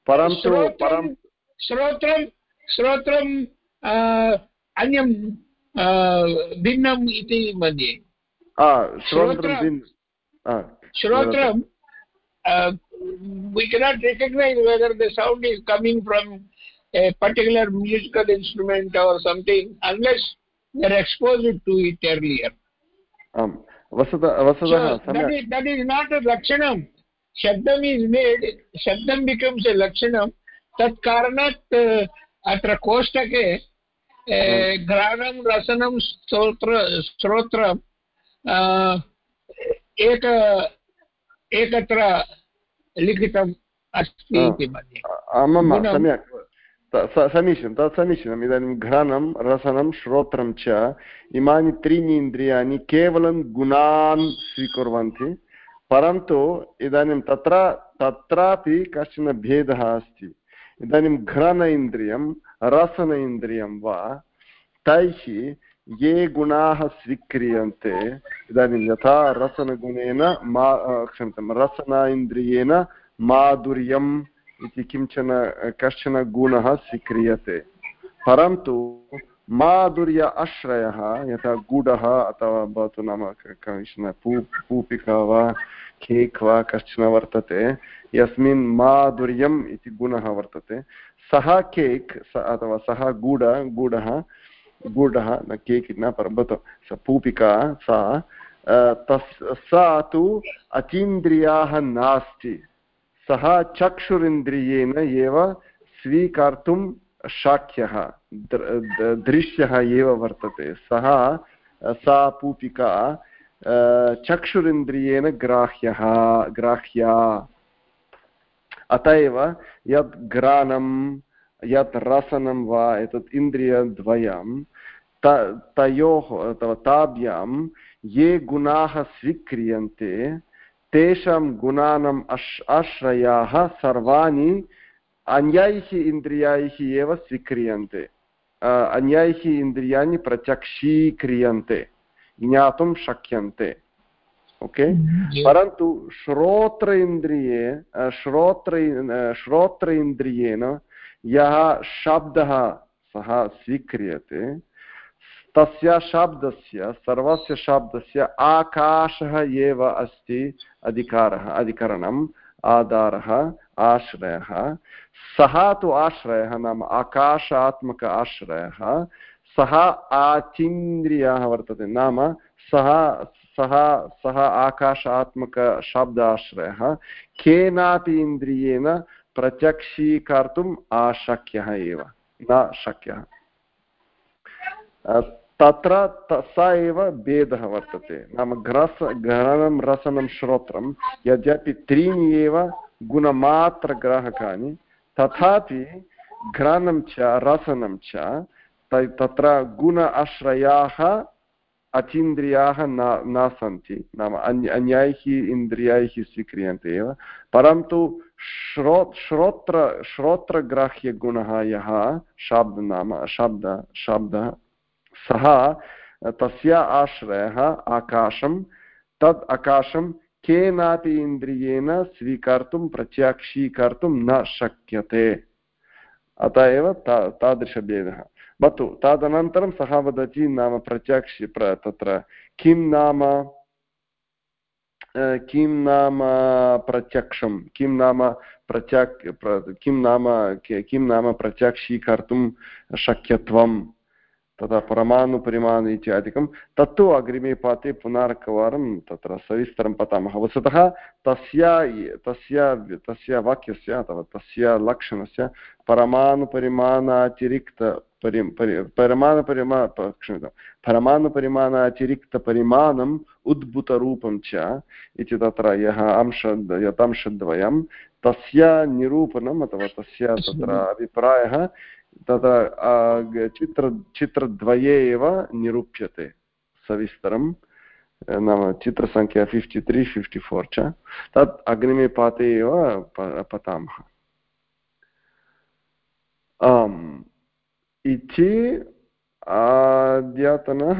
परन्तु परं श्रोत्रं श्रोत्रम् अन्यं भिन्नम् इति मन्ये। श्रोत्रं we cannot recognize whether the sound is coming from a particular musical instrument or something unless we are exposed to it earlier. Um, वस्तुतः so that, is, that is not a lakshanam shabdam is made shabdam becomes a lakshanam tat karanat uh, atra koshtake अत्र कोष्टके घ्राणं रसनं स्तोत्र श्रोत्रं एक एकत्र लिखितम् अस्ति इति मन्ये सम्यक् समीचीनं तत् समीचीनम् इदानीं घ्राणं, रसनं, श्रोत्रं च इमानि त्रीणि इन्द्रियाणि केवलं गुणान् स्वीकुर्वन्ति, परन्तु इदानीं तत्र, तत्रापि कश्चन भेदः अस्ति. इदानीं घ्रन इन्द्रियं, रसन इन्द्रियं वा, तैः ये गुणाः स्वीक्रियन्ते, इदानीं यथा रसनगुणेन मा क्षम्यतां, रसन इन्द्रियेण माधुर्यम् इति किंचन, कश्चन गुणः स्वीक्रियते। परन्तु माधुर्य आश्रयः, यथा गुडः अथवा भवतु नाम कश्चन पू, पूपिका वा, केक् वा, कश्चन वर्तते, यस्मिन् माधुर्यम् इति गुणः वर्तते। सः केक् अथवा सः गुड, गुडः गुडः, न केक् न, परं भवतु, स पूपिका, सा तस्, सा तु अतीन्द्रियाः नास्ति। सः चक्षुरिन्द्रियेण एव स्वीकर्तुं शक्यः दृश्यः एव वर्तते। सः, सा पूपिका चक्षुरिन्द्रियेण ग्राह्यः, ग्राह्या। अत एव यत् घ्राणं यत् रसनं वा एतत् इन्द्रियद्वयं, त, तयोः अथवा ताभ्यां ये गुणाः स्वीक्रियन्ते तेषां गुणानाम् अश् आश्रयाः सर्वाणि अन्यैः इन्द्रियैः एव स्वीक्रियन्ते। अन्यैः इन्द्रियाणि प्रत्यक्षीक्रियन्ते ज्ञातुं शक्यन्ते। ओके? परन्तु श्रोत्र इन्द्रिये श्रोत्र श्रोत्र इन्द्रियेण यः शब्दः सः स्वीक्रियते तस्य शब्दस्य, सर्वस्य शब्दस्य आकाशः एव अस्ति, अधिकारः, अधिकरणम्, आधारः, आश्रयः। सः तु आश्रयः नाम आकाशात्मक आश्रयः। सः आचिन्द्रियः वर्तते, नाम सः सः सः आकाशात्मकशब्दाश्रयः केनापि इन्द्रियेण प्रत्यक्षीकर्तुम् अशक्यः एव, न शक्यः। तत्र स एव भेदः वर्तते। नाम घ्रस घ्रणं रसनं श्रोत्रं यद्यपि त्रीणि एव गुणमात्रग्राहकानि, तथापि घ्राणं च, रसनं च तत्र गुण आश्रयाः अतीन्द्रियाः न न सन्ति। नाम अन्य अन्यैः इन्द्रियैः स्वीक्रियन्ते एव। परन्तु श्रो श्रोत्र श्रोत्रग्राह्यगुणः यः शब्द नाम शब्द शब्दः सः, तस्य आश्रयः, आकाशं तत् आकाशं केनापि इन्द्रियेण स्वीकर्तुं, प्रत्यक्षीकर्तुं न शक्यते। अत एव ता, तादृशभेदः। भवतु, तदनन्तरं सः वदति नाम प्रत्यक्ष, प्र, तत्र किं नाम किं नाम प्रत्यक्षं, किं नाम प्रत्यक् किं नाम किं नाम प्रत्यक्षीकर्तुं शक्यत्वं तथा परमाणुपरिमाण इत्यादिकं, तत्तु अग्रिमे पाठे पुनरेकवारं तत्र सविस्तरं पठामः। वस्तुतः तस्य तस्य तस्य वाक्यस्य अथवा तस्य लक्षणस्य परमाणुपरिमाणातिरिक्त परि परि परमाणुपरिमा क्षम्यतां परमाणुपरिमाणातिरिक्तपरिमाणम् उद्भूतरूपं च इति तत्र यः अंश यत् तस्य निरूपणम् अथवा तस्य तत्र अभिप्रायः तत्र चित्र, चित्रद्वये एव निरूप्यते सविस्तरं नाम चित्रसङ्ख्या फिफ्टि त्री फिफ्टि फोर् च। तत् अग्रिमे पाते एव पठामः आम्, इति अद्यतनः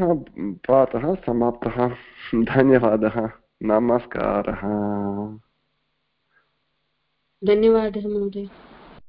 पाठः समाप्तः। धन्यवादः। नमस्कारः। धन्यवादः महोदय।